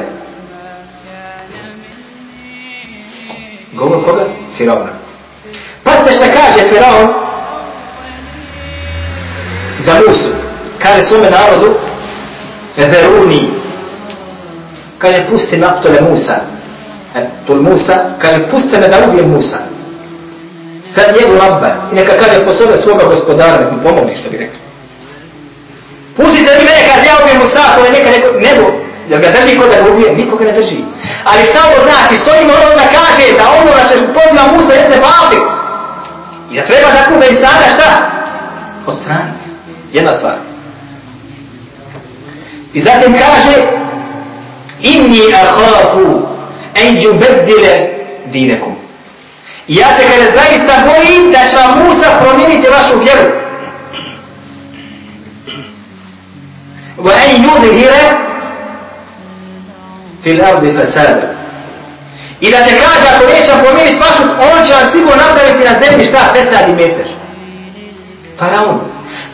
Govor koga? Firauna. Pazite šta kaže Firaun za Musu. Kaže svome narodu Zeruni. Kaže pusti naftole Musa. Tul Musa. Kaže pusti me da ubijem Musa. Kad jedu rabba. I neka kaže po sebe svoga gospodara. Nek mi pomogni što bi rekao. Pustite mi mene kad ja ubijem Musa. Koje neka neko, nebo. Jel ga drži ko da ga ubije? Nikoga ne drži. Ali šta ovo znači? S ovim ono kaže da ono da će poziva Musa jeste Bavlik. I da treba da kuda insana šta? Ostraniti. Jedna stvar. I zatim kaže Inni ahafu en jubeddile dinekum. I ja se kada zaista bojim da će vam Musa promijeniti vašu vjeru. Wa en yudhire fil ardi fasada. I da će kaže, ako neće promijeniti vašu, on će vam sigurno napraviti na zemlji šta, pesad i meter. Faraon.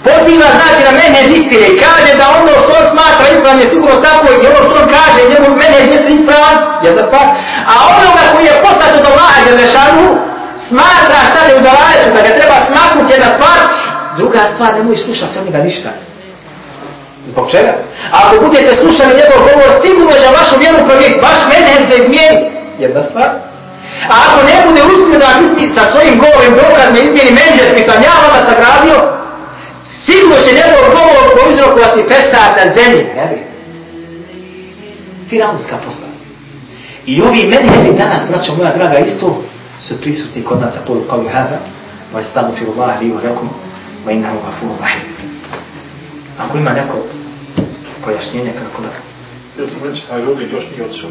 Poziva znači na mene istine i kaže da ono što on smatra ispravno je sigurno tako i ono što on kaže, njegov mene je ispravan, jedna stvar. A onoga koji je poslat od Allaha Đelešanu, smatra šta ne udalajetu, da ga treba smaknuti jedna stvar, druga stvar, nemoj slušati od njega ništa. Zbog čega? Ako budete slušali njegov govor, sigurno će vašu vjeru promijeniti, vaš menheđ se izmijeniti jedna stvar. A ako ne bude uspio da izmi sa svojim govorim dokad me izmijeni koji sam ja vama sagradio, sigurno će njegov govor proizrokovati pesad na zemlji. Jeli? Firaunska posla. I ovi menheđi danas, braćo moja draga, isto su prisutni kod nas, a to je kao i hada, wa istamu filu Allah li urekum, wa innahu gafuru rahim. Ako ima neko pojašnjenje kako da... Htio sam reći, a ljudi još nije otišao.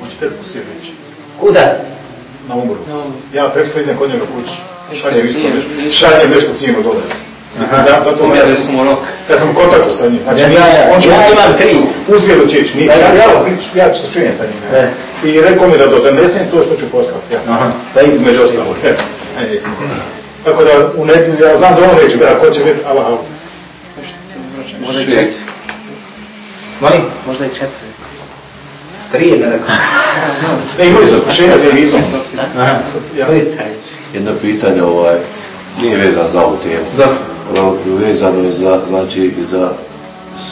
Hoćete poslije reći. Kuda? Na umru. Ja prekslo idem kod njega kući. Šaljem nešto. nešto sinu dole. Aha. Da, zato ja, Umjeli smo rok. ja sam u kontaktu sa njim. Znači, Ja, ja, ja, on će ja imam tri. Uzvijedu će ići. Da, ja, da. ja, ja, ja se čujem sa njim. E. I rekao mi da do donesem to što ću poslati. Ja. Aha. Da između ostalo. E, e. Tako da u nedjelju, ja znam da on neće biti, a ko će biti, Allah, Allah. Možda i četiri. Molim? Možda i četiri. Tri je da rekao. Ne, imali su kušenja za vizom. Jedno pitanje ovaj, nije vezano za ovu temu. Dobro. Vezano je za, znači, za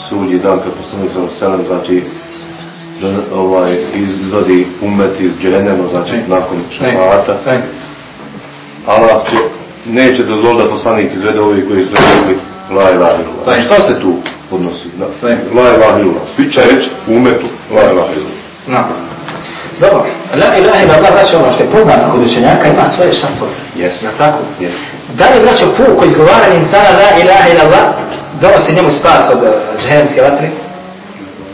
sudnji dan kad poslanik sam selam, znači, ovaj, izvodi umet iz džehennema, znači, Ne. nakon šafata. Allah će, neće dozvoliti da poslanik izvede ovi koji su rekli la ilaha illallah. Šta se tu odnosi? Da. Taj. La ilaha illallah. Svi će reći u umetu la ilaha illallah. No. Dobro. La ilaha ila Allah, znači ono što je poznato kod učenjaka, ima svoje šartove. Yes. Jel tako? Yes. Da li braćo puko izgovaranje insana la ilaha ila Allah donosi njemu spas od uh, džehenske vatre?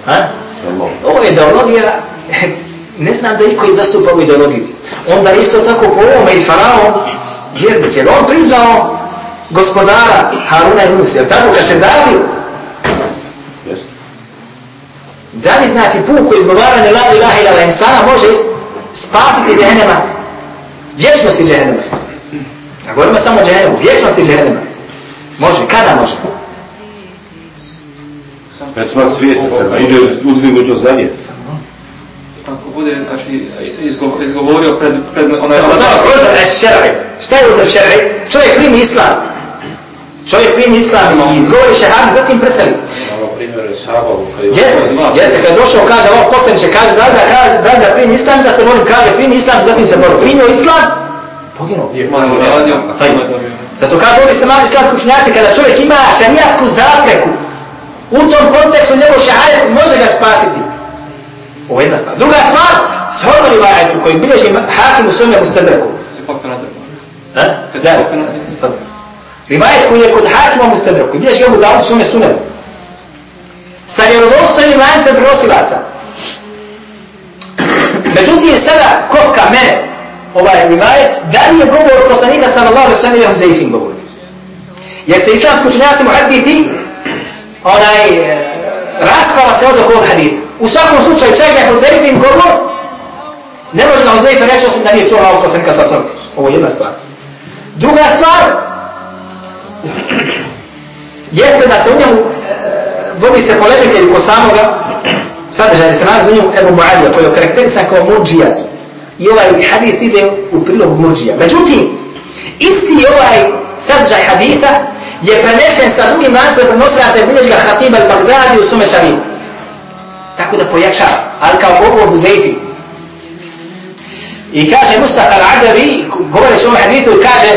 Ha? Ovo je ideologija, ne znam da iko zastupa ovu ideologiju. Onda isto tako po ovome i faraon, vjernik, jer on priznao gospodara Haruna i Musa, jel tako kad se davio, da li znači puko izgovaranje la ilaha ila insana može spasiti džehennema, vječnosti džehennema. Ja govorimo samo o džehennemu, vječnosti džehennema. Može, kada može? Pred sva svijeta, kad bude uzdignuto za nje. Ako bude, znači, izgo- izgovorio pred, pred onaj... Šerri. Šta je uzor šerri? Čovjek primi islam. Čovjek primi islam i izgovori šehad, zatim preseli. primjer Sahabovu, kad je Jeste, jeste, kad je došao, kaže, ovo poslaniče, kaže, da li da, kaže, da da primi islam, da se molim, kaže, primi islam, zatim se molim, primio islam, poginuo. Zato kaže ovdje se mali islam kućnjaci, kada čovjek ima šarijatsku zapreku, u tom kontekstu njegov šahajet može ga spasiti. Ovo je jedna stvar. Druga stvar, shodno rivajetu koji bilježi hakim u svome mustadreku. Da. Rivajet koji je kod hakima mustadreku. Bilježi ga u Dawud u svome sunemu. Sa vjerodostojnim lancem prenosilaca. Međutim, sada kopka mene, ovaj rivajet, da je govor poslanika sallallahu alaihi sallam ili Huzeifin govor? Jer se islamski učenjaci muhadisi, onaj, e, raspala se od oko od hadisa. U svakom slučaju, da je Huzeifin govor, ne može na Huzeifa reći osim da nije čuo ovog poslanika sallallahu alaihi sallam. Ovo je jedna stvar. Druga stvar, jeste da se u njemu e, vodi se polemike oko samoga sadržaja, da se nalazi u njemu Ebu Muadija, koji je okarakterisan kao murđija. I ovaj hadis ide u prilog murđija. Međutim, isti ovaj sadržaj hadisa je prenešen sa drugim lancem prenosilaca i bilježi u sume. Tako da pojačava, ali kao govor u Zejti. I kaže Mustafa al-Adavi, govoreći hadisu, i kaže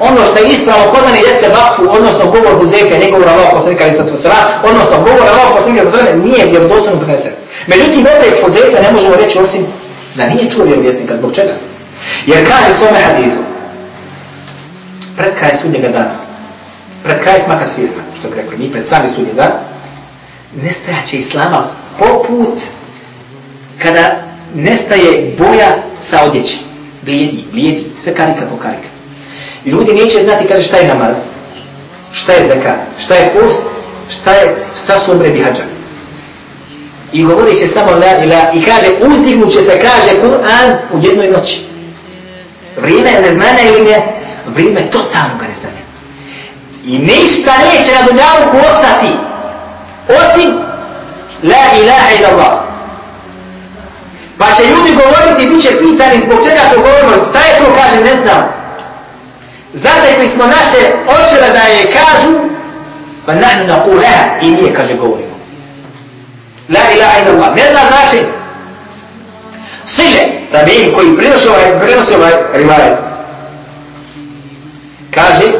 ono što je kod mene jeste vakfu, odnosno govor Huzeyfe, ne govor Allah poslanika sallatu wasalam, odnosno govor Allah poslanika ve sellem nije vjerodostojno prenesen. Međutim, opet Huzeyfe ne možemo reći osim da nije čuo vjerovjesnika, zbog čega? Jer kaže svome hadisu, pred kraj sudnjega dana, pred kraj smaka svijeta, što bi rekli, mi pred sami sudnji dan, nestajaće Islama poput kada nestaje boja sa odjeći. Blijedi, blijedi, sve karika po karika. I ljudi neće znati, kaže, šta je namaz, šta je zeka, šta je post, šta, je, šta su bihađa. I govorit će samo la ila i kaže, uzdignut će se, kaže Kur'an u jednoj noći. Vrijeme neznanja ili ne, vrijeme totalnog neznanja. I ništa neće na dunjavku ostati, osim la ilaha ila Allah. Pa će ljudi govoriti, bit će pitani zbog čega to govorimo, šta je to, kaže, ne znam. Zatekli smo naše očeve da je kažu, pa nahnu na i nije, kaže, govorimo. La ilaha ila Allah. Ne zna znači. Sile, tabim koji prinosi ovaj, prinosi ovaj rivajet, kaže,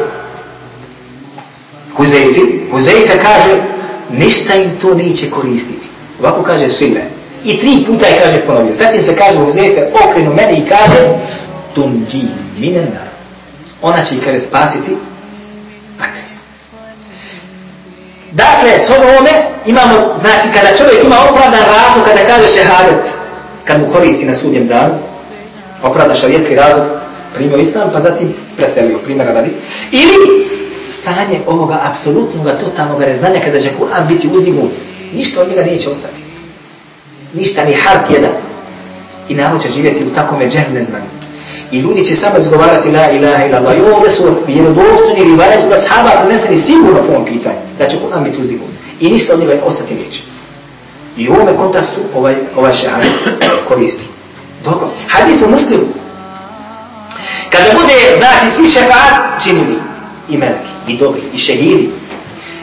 Huzeifi, Huzeife kaže, ništa im to neće koristiti. Ovako kaže Sile. I tri puta je kaže ponovio. Zatim se kaže Huzeife, okrenu mene i kaže, tunđi minena. Ona će ih kada spasiti, vatre. Dakle, s ovome imamo, znači kada čovjek ima opravdan razlog, kada kaže šehadet, kad mu koristi na sudjem danu, opravdan šarijetski razlog, primio islam, pa zatim preselio, primjera radi. Ili stanje ovoga apsolutnog, totalnog neznanja, kada će Kur'an biti uzdignut, ništa od njega neće ostati. Ništa, ni harp jedan. I narod će živjeti u takome džem neznanju. I ljudi će samo izgovarati la ilaha ila Allah. I ovdje su vjerodostojni rivajet da sahaba preneseni sigurno po ovom pitanju. Da će Kur'an biti uzdignut. I ništa od njega ostati neće. I u ovome kontrastu ovaj, ovaj šehad koristi. Dobro. Hadis u muslimu. Kada bude, znači, svi šefaat činili i meleki, i dobri, i šehidi,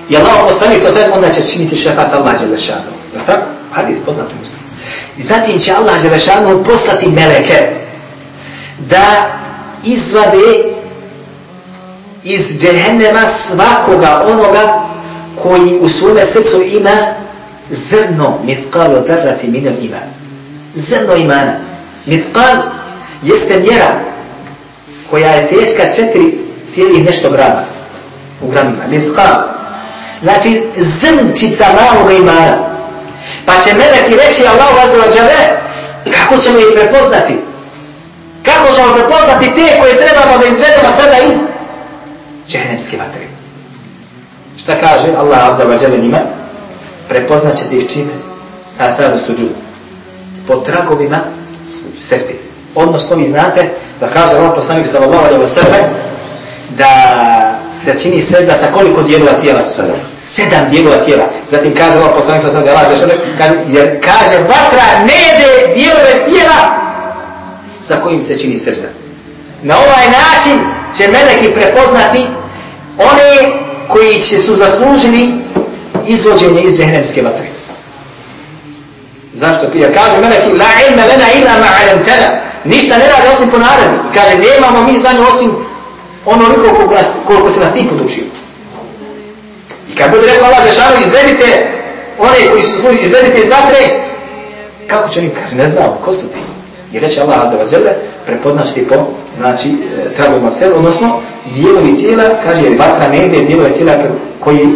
i Allah postani sa sve, onda će činiti šefaat Allah Đelešanu. Je tako? Hadis poznat u muslimu. I zatim će Allah Đelešanu poslati meleke da izvade iz džehennema svakoga onoga koji u svome srcu ima zrno mithqal darrati min al-iman. Zrno imana. Mithqal jeste mjera koja je teška četiri cijelih nešto grama u gramima. Mithqal. Znači zrnčica malog imana. Pa će meleki reći azza wa jalla kako ćemo ih prepoznati? Kako ćemo prepoznati te koje trebamo da izvedemo sada iz džehennemske vatre? Šta kaže Allah azza wa jalla njima? Prepoznat ćete ih čime? Atharu suđud. Po tragovima srti. Odnosno vi znate da kaže Allah poslanik sallallahu alaihi wa sallam da se čini srda sa koliko dijelova tijela? Sedam dijelova tijela. Zatim kaže Allah poslanik sallallahu alaihi wa sallam kaže, jer kaže vatra ne jede dijelove tijela sa kojim se čini srda. Na ovaj način će meleki prepoznati one koji će su zaslužili izvođenje iz džehennemske vatre. Zašto? Jer kaže meleki, la ilma lena illa ma alamtana. Ništa ne radi osim po naredbi. Kaže, nemamo mi znanje osim onoliko koliko, nas, koliko se nas ti podučio. I kad bude rekao Allah Žešanu, izvedite one koji su služi, izvedite iz vatre, kako će oni kaže, ne znam, ko su ti? I reče Allah Azza wa Jalla, prepoznašti po, znači, e, tragoma selu, odnosno, dijelovi tijela, kaže, jer vatra ne ide dijelovi tijela koji,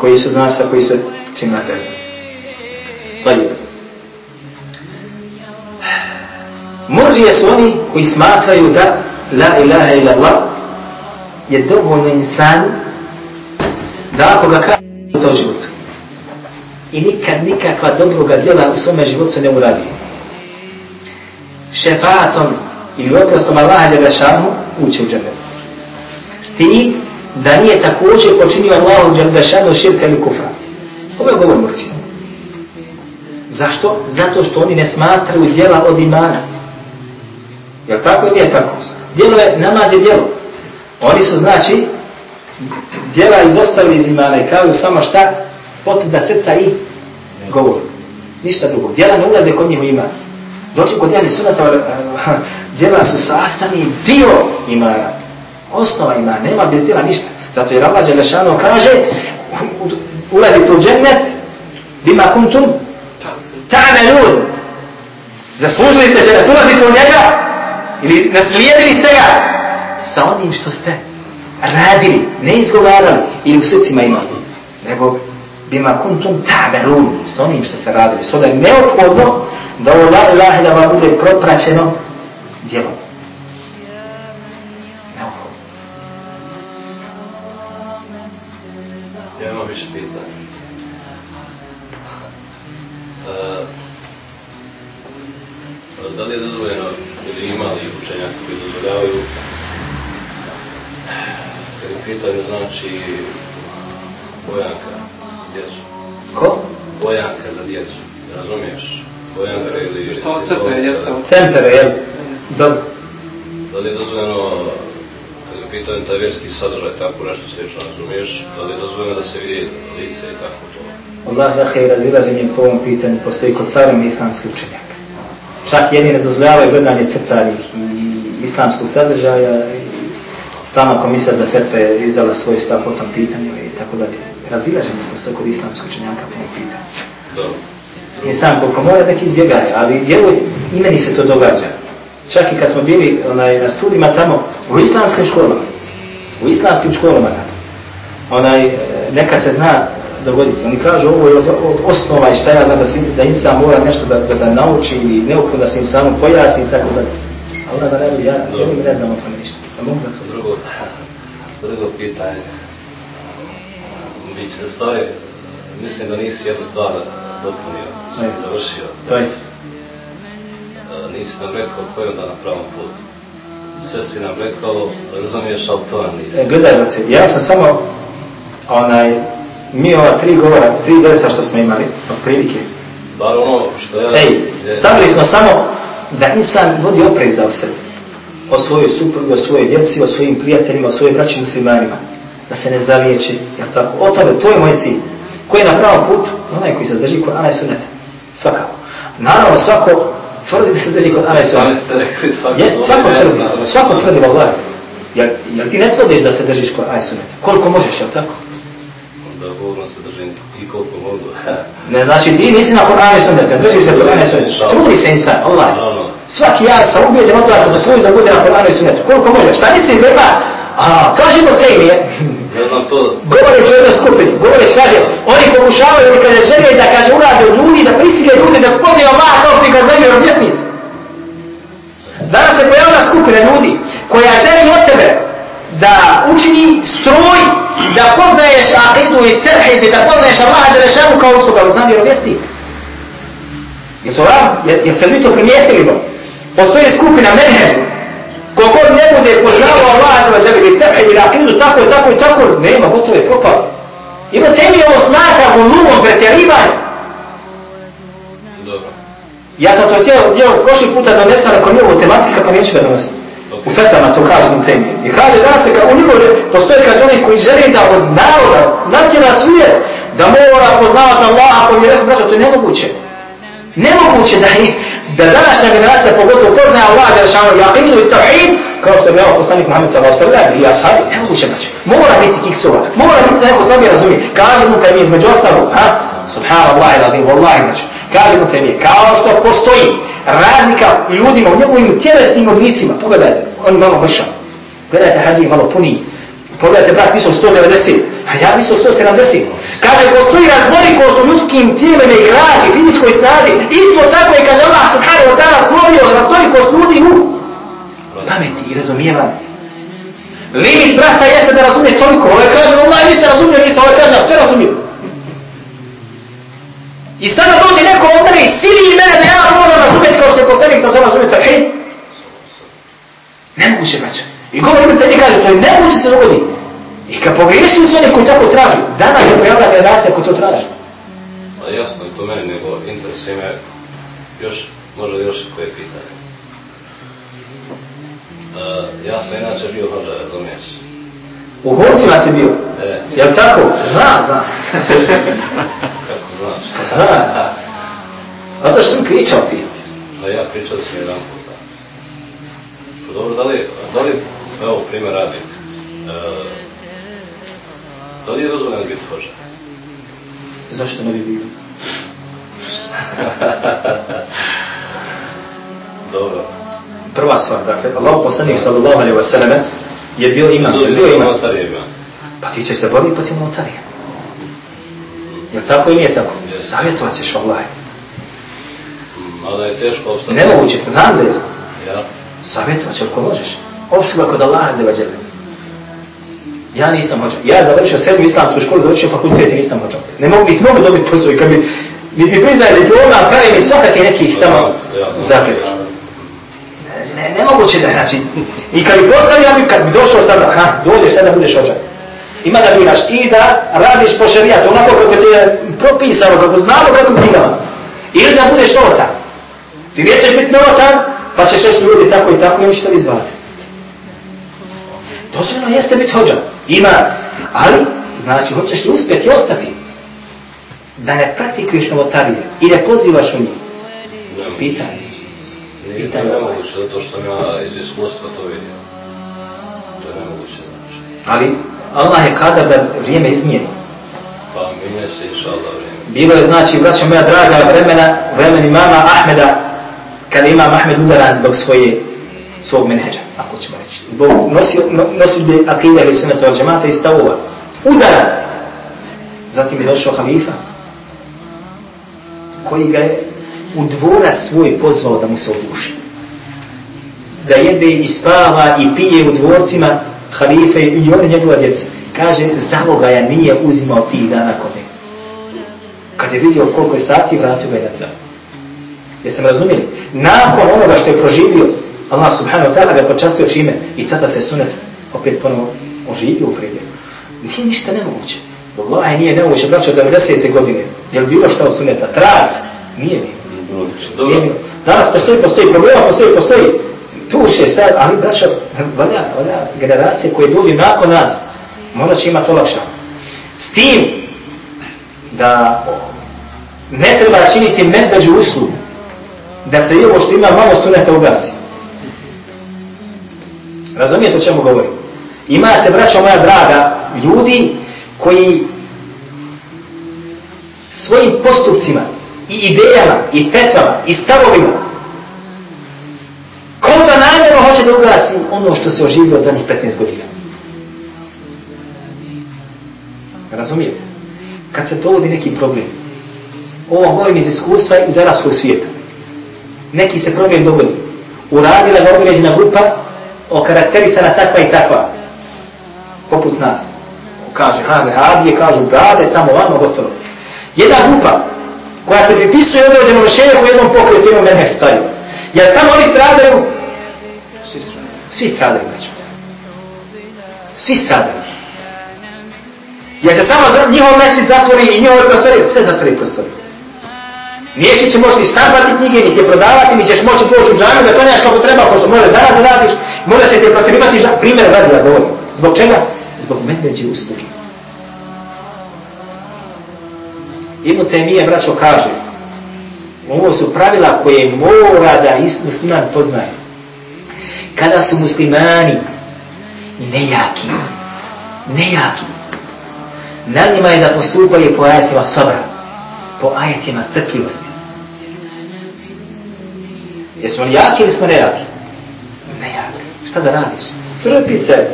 koji su, znači, sa koji su čim na selu. Zajib. Murđije su oni koji smatraju da la ilaha illa Allah je dovoljno insan da ako ga kaže u tom životu i nikad nikakva dobroga djela u svome životu ne uradi. Šefaatom ili oprostom Allaha Đelešanu uće u džanet. S da nije također počinio Allahu Đelešanu širka ili kufra. Ovo je govor. Zašto? Zato što oni ne smatraju djela od imana. Jel tako ili nije tako? Djelo je, namaz je djelo. Oni su znači djela izostavili iz imana i kažu samo šta potvrda srca i govor. Ništa drugo. Djela ne ulaze kod njih u iman. Doći kod djela sunata, djela su sastavni dio imana. Osnova imana. Nema bez djela ništa. Zato jer Allah Đelešanu kaže ulazite u džennet bima kuntum ta'melun. Zaslužili ste se da ulazite u njega ili naslijedili ste ga sa onim što ste radili, ne izgovarali ili u srcima imali, nego bima kuntum ta'melun sa onim što ste radili. Sada je neophodno da ovo la ilaha vam bude propraćeno djelom. Ja imam više pitanja. E, da li je ili ima li učenjaka koji dozvoljavaju kad je u pitanju znači bojanka djecu. Ko? Bojanka za djecu, razumiješ? Bojanka ili... Što ocrte djeca? Tempere, jel? Dobro. Da li je dozvoljeno kad je u pitanju taj vjerski sadržaj, tako nešto slično, razumiješ? Da li je dozvoljeno da se vidi lice i tako to? Allah jahe i razilaženje po ovom pitanju postoji kod savremeni islamski učenjaka. Čak jedni ne dozvoljavaju gledanje crtanih i islamskog sadržaja i stalna komisija za fetve je izdala svoj stav po tom pitanju i tako dalje. Razilaženje postoji kod islamskog učenjaka po pitanju. Dobro. Insan koliko mora neki izbjegaje, ali djeluje, i meni se to događa. Čak i kad smo bili onaj, na studijima tamo, u islamskim školama, u islamskim školama, onaj, nekad se zna dogoditi. Oni kažu ovo je od, osnova i šta ja znam da, si, da insan mora nešto da, da, da nauči ili neophodno da se insanu pojasni i tako da. A ona da ne bi, ja, ja ne znam o tome ništa. Da mogu da se Drugo, drugo pitanje. Da stvari, mislim da nisi jednu stvar dopunio, nisi Ne. završio. Je, E, Nisi nam rekao ko je onda na pravom putu. Sve si nam rekao, razumiješ, ali to nam nisi. e, gledaj, brate, ja sam samo, onaj, mi ova tri govora, tri desa što smo imali, od prilike, Bar ono što ja... Ej, stavili smo samo da insan vodi opreza o sebi. O svojoj suprugi, o svojoj djeci, o svojim prijateljima, o svojim braćim muslimanima. Da se ne zaliječi, jel tako? O tome, to je moj cilj. Ko je na pravom putu? Onaj koji se drži kod Ana i Suneta. Svakako. Naravno, svako tvrdi da se drži kod Ana i svako... Jes, svako tvrdi, svako tvrdi, Allah. Jel, jel ti ne tvrdiš da se držiš kod Ana i Suneta? Koliko možeš, jel tako? Da Bogom se držim i koliko mogu. Ne, znači ti nisi na Kur'anu i Sunnetu, ne držiš se Kur'anu i Sunnetu. Trudi se insan, Allah. Svaki ja sam ubijeđen od vas za svoju da bude na Kur'anu i Sunnetu. Koliko može? Šta nisi izgleda? A, kaže po tebi je. Ne znam to, Govoreći o jednoj skupini, govoreći kaže, oni pokušavaju da kaže žene da kaže urade od ljudi, da pristige ljudi da spoznaju Allah kao što kad zemlju vjetnici. Danas se pojavila skupina ljudi koja želi od tebe da učini stroj, da poznaješ akidu i terhid da poznaješ Allah Đelešanu kao usluga, znam vjerovjesnik. Je to vam? Je, je se vi to primijetili? Postoji skupina menheđ. Kogod ne bude poznao Allah Đelešanu i terhid i akidu tako tako i tako, nema, gotovo je propao. Ima temi ovo smatra volumom pretjerivanja. dobro. Ja sam to htio, htio prošli puta ako nije ovo tematika, pa neću ga donositi. U fetama to kažu u temi. I kaže da se kao u njegove, postoje kad oni koji žele da od naroda natjela svijet, da mora poznavati Allaha, ako mi resim, braćo, to je nemoguće. Nemoguće da, je, da današnja generacija pogotovo poznaje Allah, da je šano jaqinu i tawhid, kao što je poslanik Muhammed sallam i ashabi, nemoguće braćo. Mora biti kiksova, mora biti neko slabije razumije. Kaže mu taj mi između ostalo, ha? Subhanallah i radim, wallahi braćo. Kaže mu mi, kao što postoji razlika ljudima u njegovim tjelesnim oblicima, pogledajte, on malo vrša. Gledajte, hađi malo puniji. Pogledajte, brat, visok 190, a ja visok 170. Kaže, postoji raznolikost u ljudskim tijelima i graži, fizičkoj snazi. Isto tako je, kaže Allah subhanahu wa ta'ala, stvorio raznolikost ljudi u pameti i razumijevanju. Limit brata jeste da razumije toliko. Ovo je kaže, Allah ništa razumije, nisam ovo kaže, sve razumije. I sada dođe neko od mene i sili i mene da ja moram razumjeti kao što je poslanik sa sve razumije tawhid. Nemoguće, braća. I govori mi tebi kaže, to je nemoguće se dogodi. I kad pogriješili su oni koji tako traži, danas je pojavila generacija koji to traži. A jasno je to meni, nego interesuje me još, možda još koje pitanje. Uh, ja sam inače bio hođa, razumiješ? U Horcima si bio. E, Jel tako? Zna, zna. kako znaš? Zna. Zato što sam pričao ti. A ja pričao sam jedan puta. Pa dobro, da li, da li, evo primjer radi, uh, da li je dozvoljeno biti hođa? Zašto ne bi bio? Dobro. Prva stvar, dakle, Allah poslanik sallallahu alaihi wa sallam je bio imam, je bio imam. Pa ti ćeš se boriti protiv notarija. Jel tako ili nije tako? Jeste. Savjetovat ćeš Allah. Mada je teško opstati. Nemoguće, znam da je. Ja. Savjetovat ćeš ako možeš. Opsluga kod Allaha za vađele. Ja nisam hođa. Ja završio sedmu islamsku školu, završio fakultet i nisam hođa. Ne mogu biti mogu dobiti posao i kad bi mi mi priznaje diploma, pravi mi svakake nekih tamo zapljeta. Ne, nemoguće da, znači, i kad bi postavio, ja bi, kad bi došao sada, ha, dođeš sada budeš hođa. Ima da biraš i da radiš po šarijatu, onako kako ti je propisano, kako znamo kako knjigama. Ili da budeš novotan. Ti nećeš biti novotan, pa ćeš reći ljudi tako i tako i oni će te izbaciti. Jeste biti hođa. Ima, ali, znači, hoćeš li uspjeti ostati? Da ne praktikuješ novotarije i ne pozivaš u njih. Ne, Pitanje. To Pitanje. nemoguće, zato što ja iz iskustva to vidio. To je nemoguće, znači. Ali, Allah je kadar da vrijeme izmijeni. Pa minje se inša Allah vrijeme. Bilo je, znači, braćo moja draga, vremena, vremen imama Ahmeda, kada imam Ahmed udaran zbog svoje, svog menheđa, ako ćemo reći. Zbog nosi, no, nosilbe akide ili sunata od džemata i stavova. Udaran! Zatim je došao halifa, koji ga je u dvorac svoj pozvao da mu se oduši. Da jede i spava i pije u dvorcima halife i oni njegova djeca. Kaže, zalogaja nije uzimao tih dana kod njega. Kad je vidio koliko je sati, vratio ga je nazad. Jeste me razumijeli? Nakon onoga što je proživio, Allah subhanahu wa ta'ala ga je počastio čime i tada se sunet opet ponovo oživio u predjelu. Nije ništa nemoguće. Wallahi nije nemoguće, braćo, 90. godine. Je li bilo šta od suneta? Trag? Nije bilo. Nije bilo. Danas postoji, postoji problema, postoji, postoji tuše, šta, ali braćo, valja, valja generacije koje dođu nakon nas, možda će imati olakša. S tim da ne treba činiti medveđu uslugu, da se i ovo što ima malo suneta ugasi. Razumijete o čemu govorim? Imate, braćo moja draga, ljudi koji svojim postupcima i idejama i petvama i stavovima ko da namjerno hoće da ugasi ono što se oživio od zadnjih 15 godina. Razumijete? Kad se dovodi neki problem, ovo govorim iz iskustva iz arabskog svijeta. Neki se problem dogodi. Uradila ga određena grupa, okarakterisana takva i takva. Poput nas. Kaže, ha, vehabije, kažu, brade, tamo, vamo, gotovo. Jedna grupa koja se pripisuje određenom šehu jednom pokretu, jednom menhešu, taj. Jer samo oni stradaju, Svi stradaju, braćo. Svi stradaju. Jer se samo njihov mečit zatvori i njihove prostorije, sve zatvori prostorije. Niješ će moći ni štampati knjige, ni će prodavati, ni ćeš moći doći u džanu da klanjaš kako treba, pošto zarad da radiš, može se te protivimati, ža- primjer radi da govorim. Zbog čega? Zbog medveđe usluge. Ibn Taymije, braćo, kaže, ovo su pravila koje mora da musliman poznaje. Kada su muslimani nejaki, nejaki, na njima je da postupaju po ajetima sabra, po ajetima strpljivosti. Jesmo li jaki ili smo nejaki? Nejaki. Šta da radiš? Strpi se.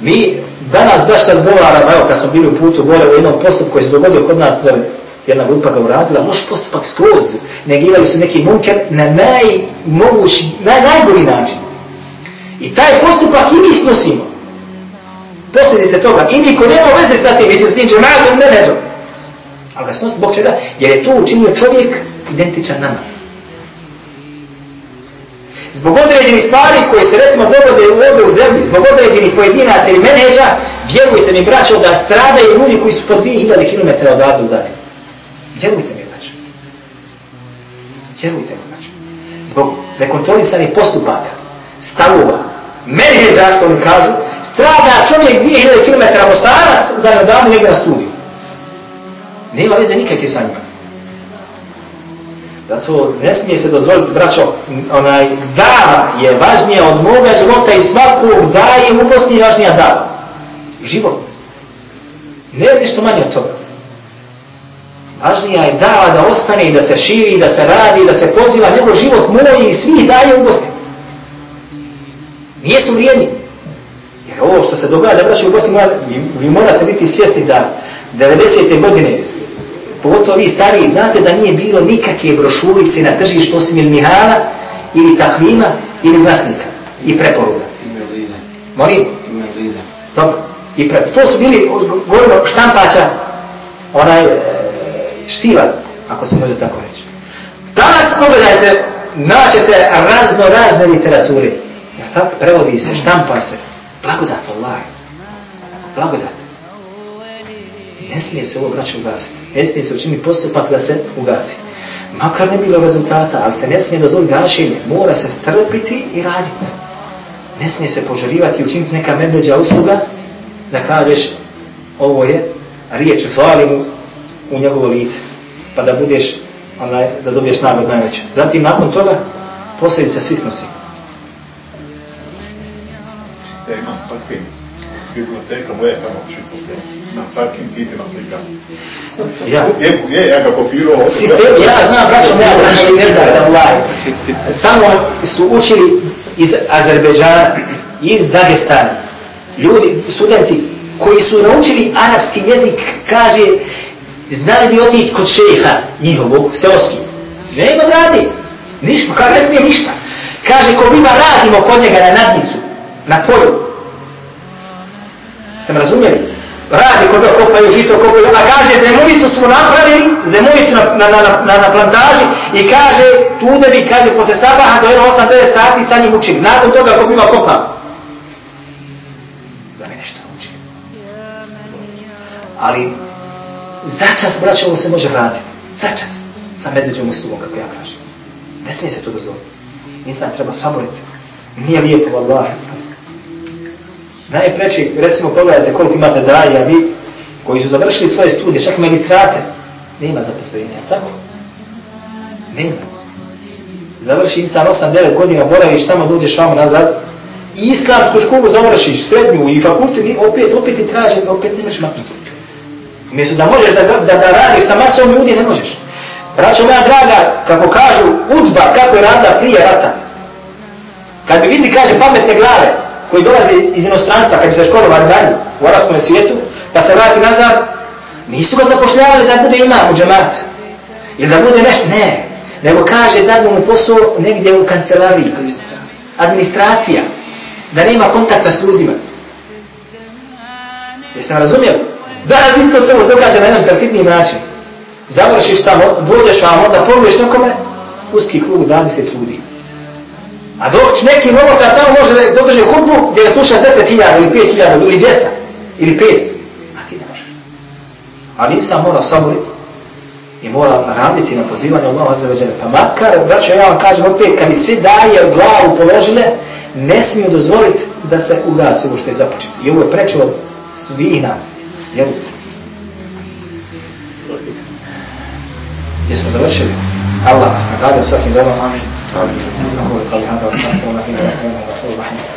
Mi danas baš razgovaramo, evo kad smo bili u putu gore u jednom postupku koji se dogodio kod nas, dole, jedna grupa ga uradila, loš postupak skroz. Negirali su neki munker na najmogući, naj, najgori način. I taj postupak i mi snosimo. Posljedice toga. I niko nema veze sa tim, niti s tim džematom, ne neđom. Ali ga snosi zbog čega? Jer je to učinio čovjek identičan nama. Zbog određenih stvari koje se recimo dogode ovdje u zemlji, zbog određenih pojedinaca ili meneđa, vjerujte mi braćo da stradaju ljudi koji su po 2000 km odavde udalje. Vjerujte mi braćo. Vjerujte mi braćo. Zbog nekontrolisanih postupaka, stavova, meneđa što mi kažu, strada čovjek 2000 km Mostarac udalje odavde negdje na studiju. Nema veze nikakve sa njima. Zato ne smije se dozvoliti, braćo, onaj dava je važnija od moga života i svakog daje u Bosni važnija dava. Život. Ne je ništa manje od toga. Važnija je dava da ostane i da se širi, da se radi, da se poziva, nego život moj i svih daje u Bosni. Nije su vrijedni. Jer ovo što se događa, braćo, u Bosni, vi morate biti svjesni da 90. godine pogotovo vi stariji znate da nije bilo nikakve brošurice na tržištu osim ili Mihala, ili takvima, ili glasnika i preporuga. Molim? Dobro. I pre... To su bili, govorimo, štampača, onaj e, štivar, ako se može tako reći. Danas pogledajte, naćete razno razne literature. Ja tako prevodi se, štampa se. Blagodat Allah. Blagodat. Ne smije se ovo braće ugasiti. Ne smije se učiniti postupak da se ugasi. Makar ne bilo rezultata, ali se ne smije dozvoliti gašenje. Mora se strpiti i raditi. Ne smije se požarivati i učiniti neka medveđa usluga da kažeš ovo je riječ zvali mu u njegovo lice. Pa da budeš, onaj, da dobiješ nagrod najveću. Zatim nakon toga posljedica svi snosi. Ja imam biblioteka moje tamo u Švicarskoj na parking Titina slika. Ja. Je, je, ja ga kopirao. Ja znam, braćo moja, braćo ne znam da ovaj. Samo su učili iz Azerbeđana, iz Dagestana. Ljudi, studenti koji su naučili arapski jezik, kaže, znali bi otići kod šeha njihovog, seoski. Nema radi. Ništa, kaže, ne smije ništa. Kaže, ko biva radimo kod njega na nadnicu, na polju. Ste me razumjeli? Radi kod njega, kopaju žito, kopaju, a kaže, zemunicu smo napravili, zemunicu na, na, na, na, plantaži i kaže, tude bi, kaže, posle sabaha do 8-9 sati sa njim učim. Nakon toga ko biva kopao. Da mi nešto nauči. Ali, začas, braće, ovo se može vratiti. Začas. Sa medveđom uslugom, kako ja kažem. Ne smije se to dozvoliti. Insan treba saboriti. Nije lijepo, Allah. Najpreći, recimo, pogledajte koliko imate daja vi, koji su završili svoje studije, čak magistrate. Nema zaposlenja, tako? Nema. Završi insan 8-9 godina, boraviš tamo, dođeš vamo nazad, i islamsku školu završiš, srednju i fakultet, opet, opet ti traže, opet nemaš maknuti. Umjesto da možeš da, da, da radiš sa masom ljudi, ne možeš. Braćo moja draga, kako kažu, udba, kako je radila prije rata. Kad bi vidi, kaže, pametne glave, koji dolaze iz inostranstva, kad se školovali dalje u arabskom svijetu, pa se vrati nazad, nisu ga zapošljavali da bude imam u džematu. Ili da bude nešto, ne. Nego kaže da mu posao negdje u kancelariji. Administracija. Da nema kontakta s ljudima. Jeste me razumjeli? Danas isto se ovo događa na jedan perfidni način. Završiš tamo, dođeš vamo, da pogledeš nekome, uski krug 20 ljudi. A dok neki novokar tamo može da dodrži hudbu gdje ga sluša 10.000 ili 5.000 ili 200 ili 500. A ti ne možeš. A nisam mora saboriti i mora raditi na pozivanju Allaha za veđene. Pa makar, braćo, ja vam kažem opet, kad mi svi daje glavu položile, ne smiju dozvoliti da se ugasi ovo što je započeti. I ovo je preče od svih nas. Vjerujte. Jesmo završili? Allah nas nagradio svakim dobrom. Amin. قال قد هذا الصحيح وحيد رحمه الله.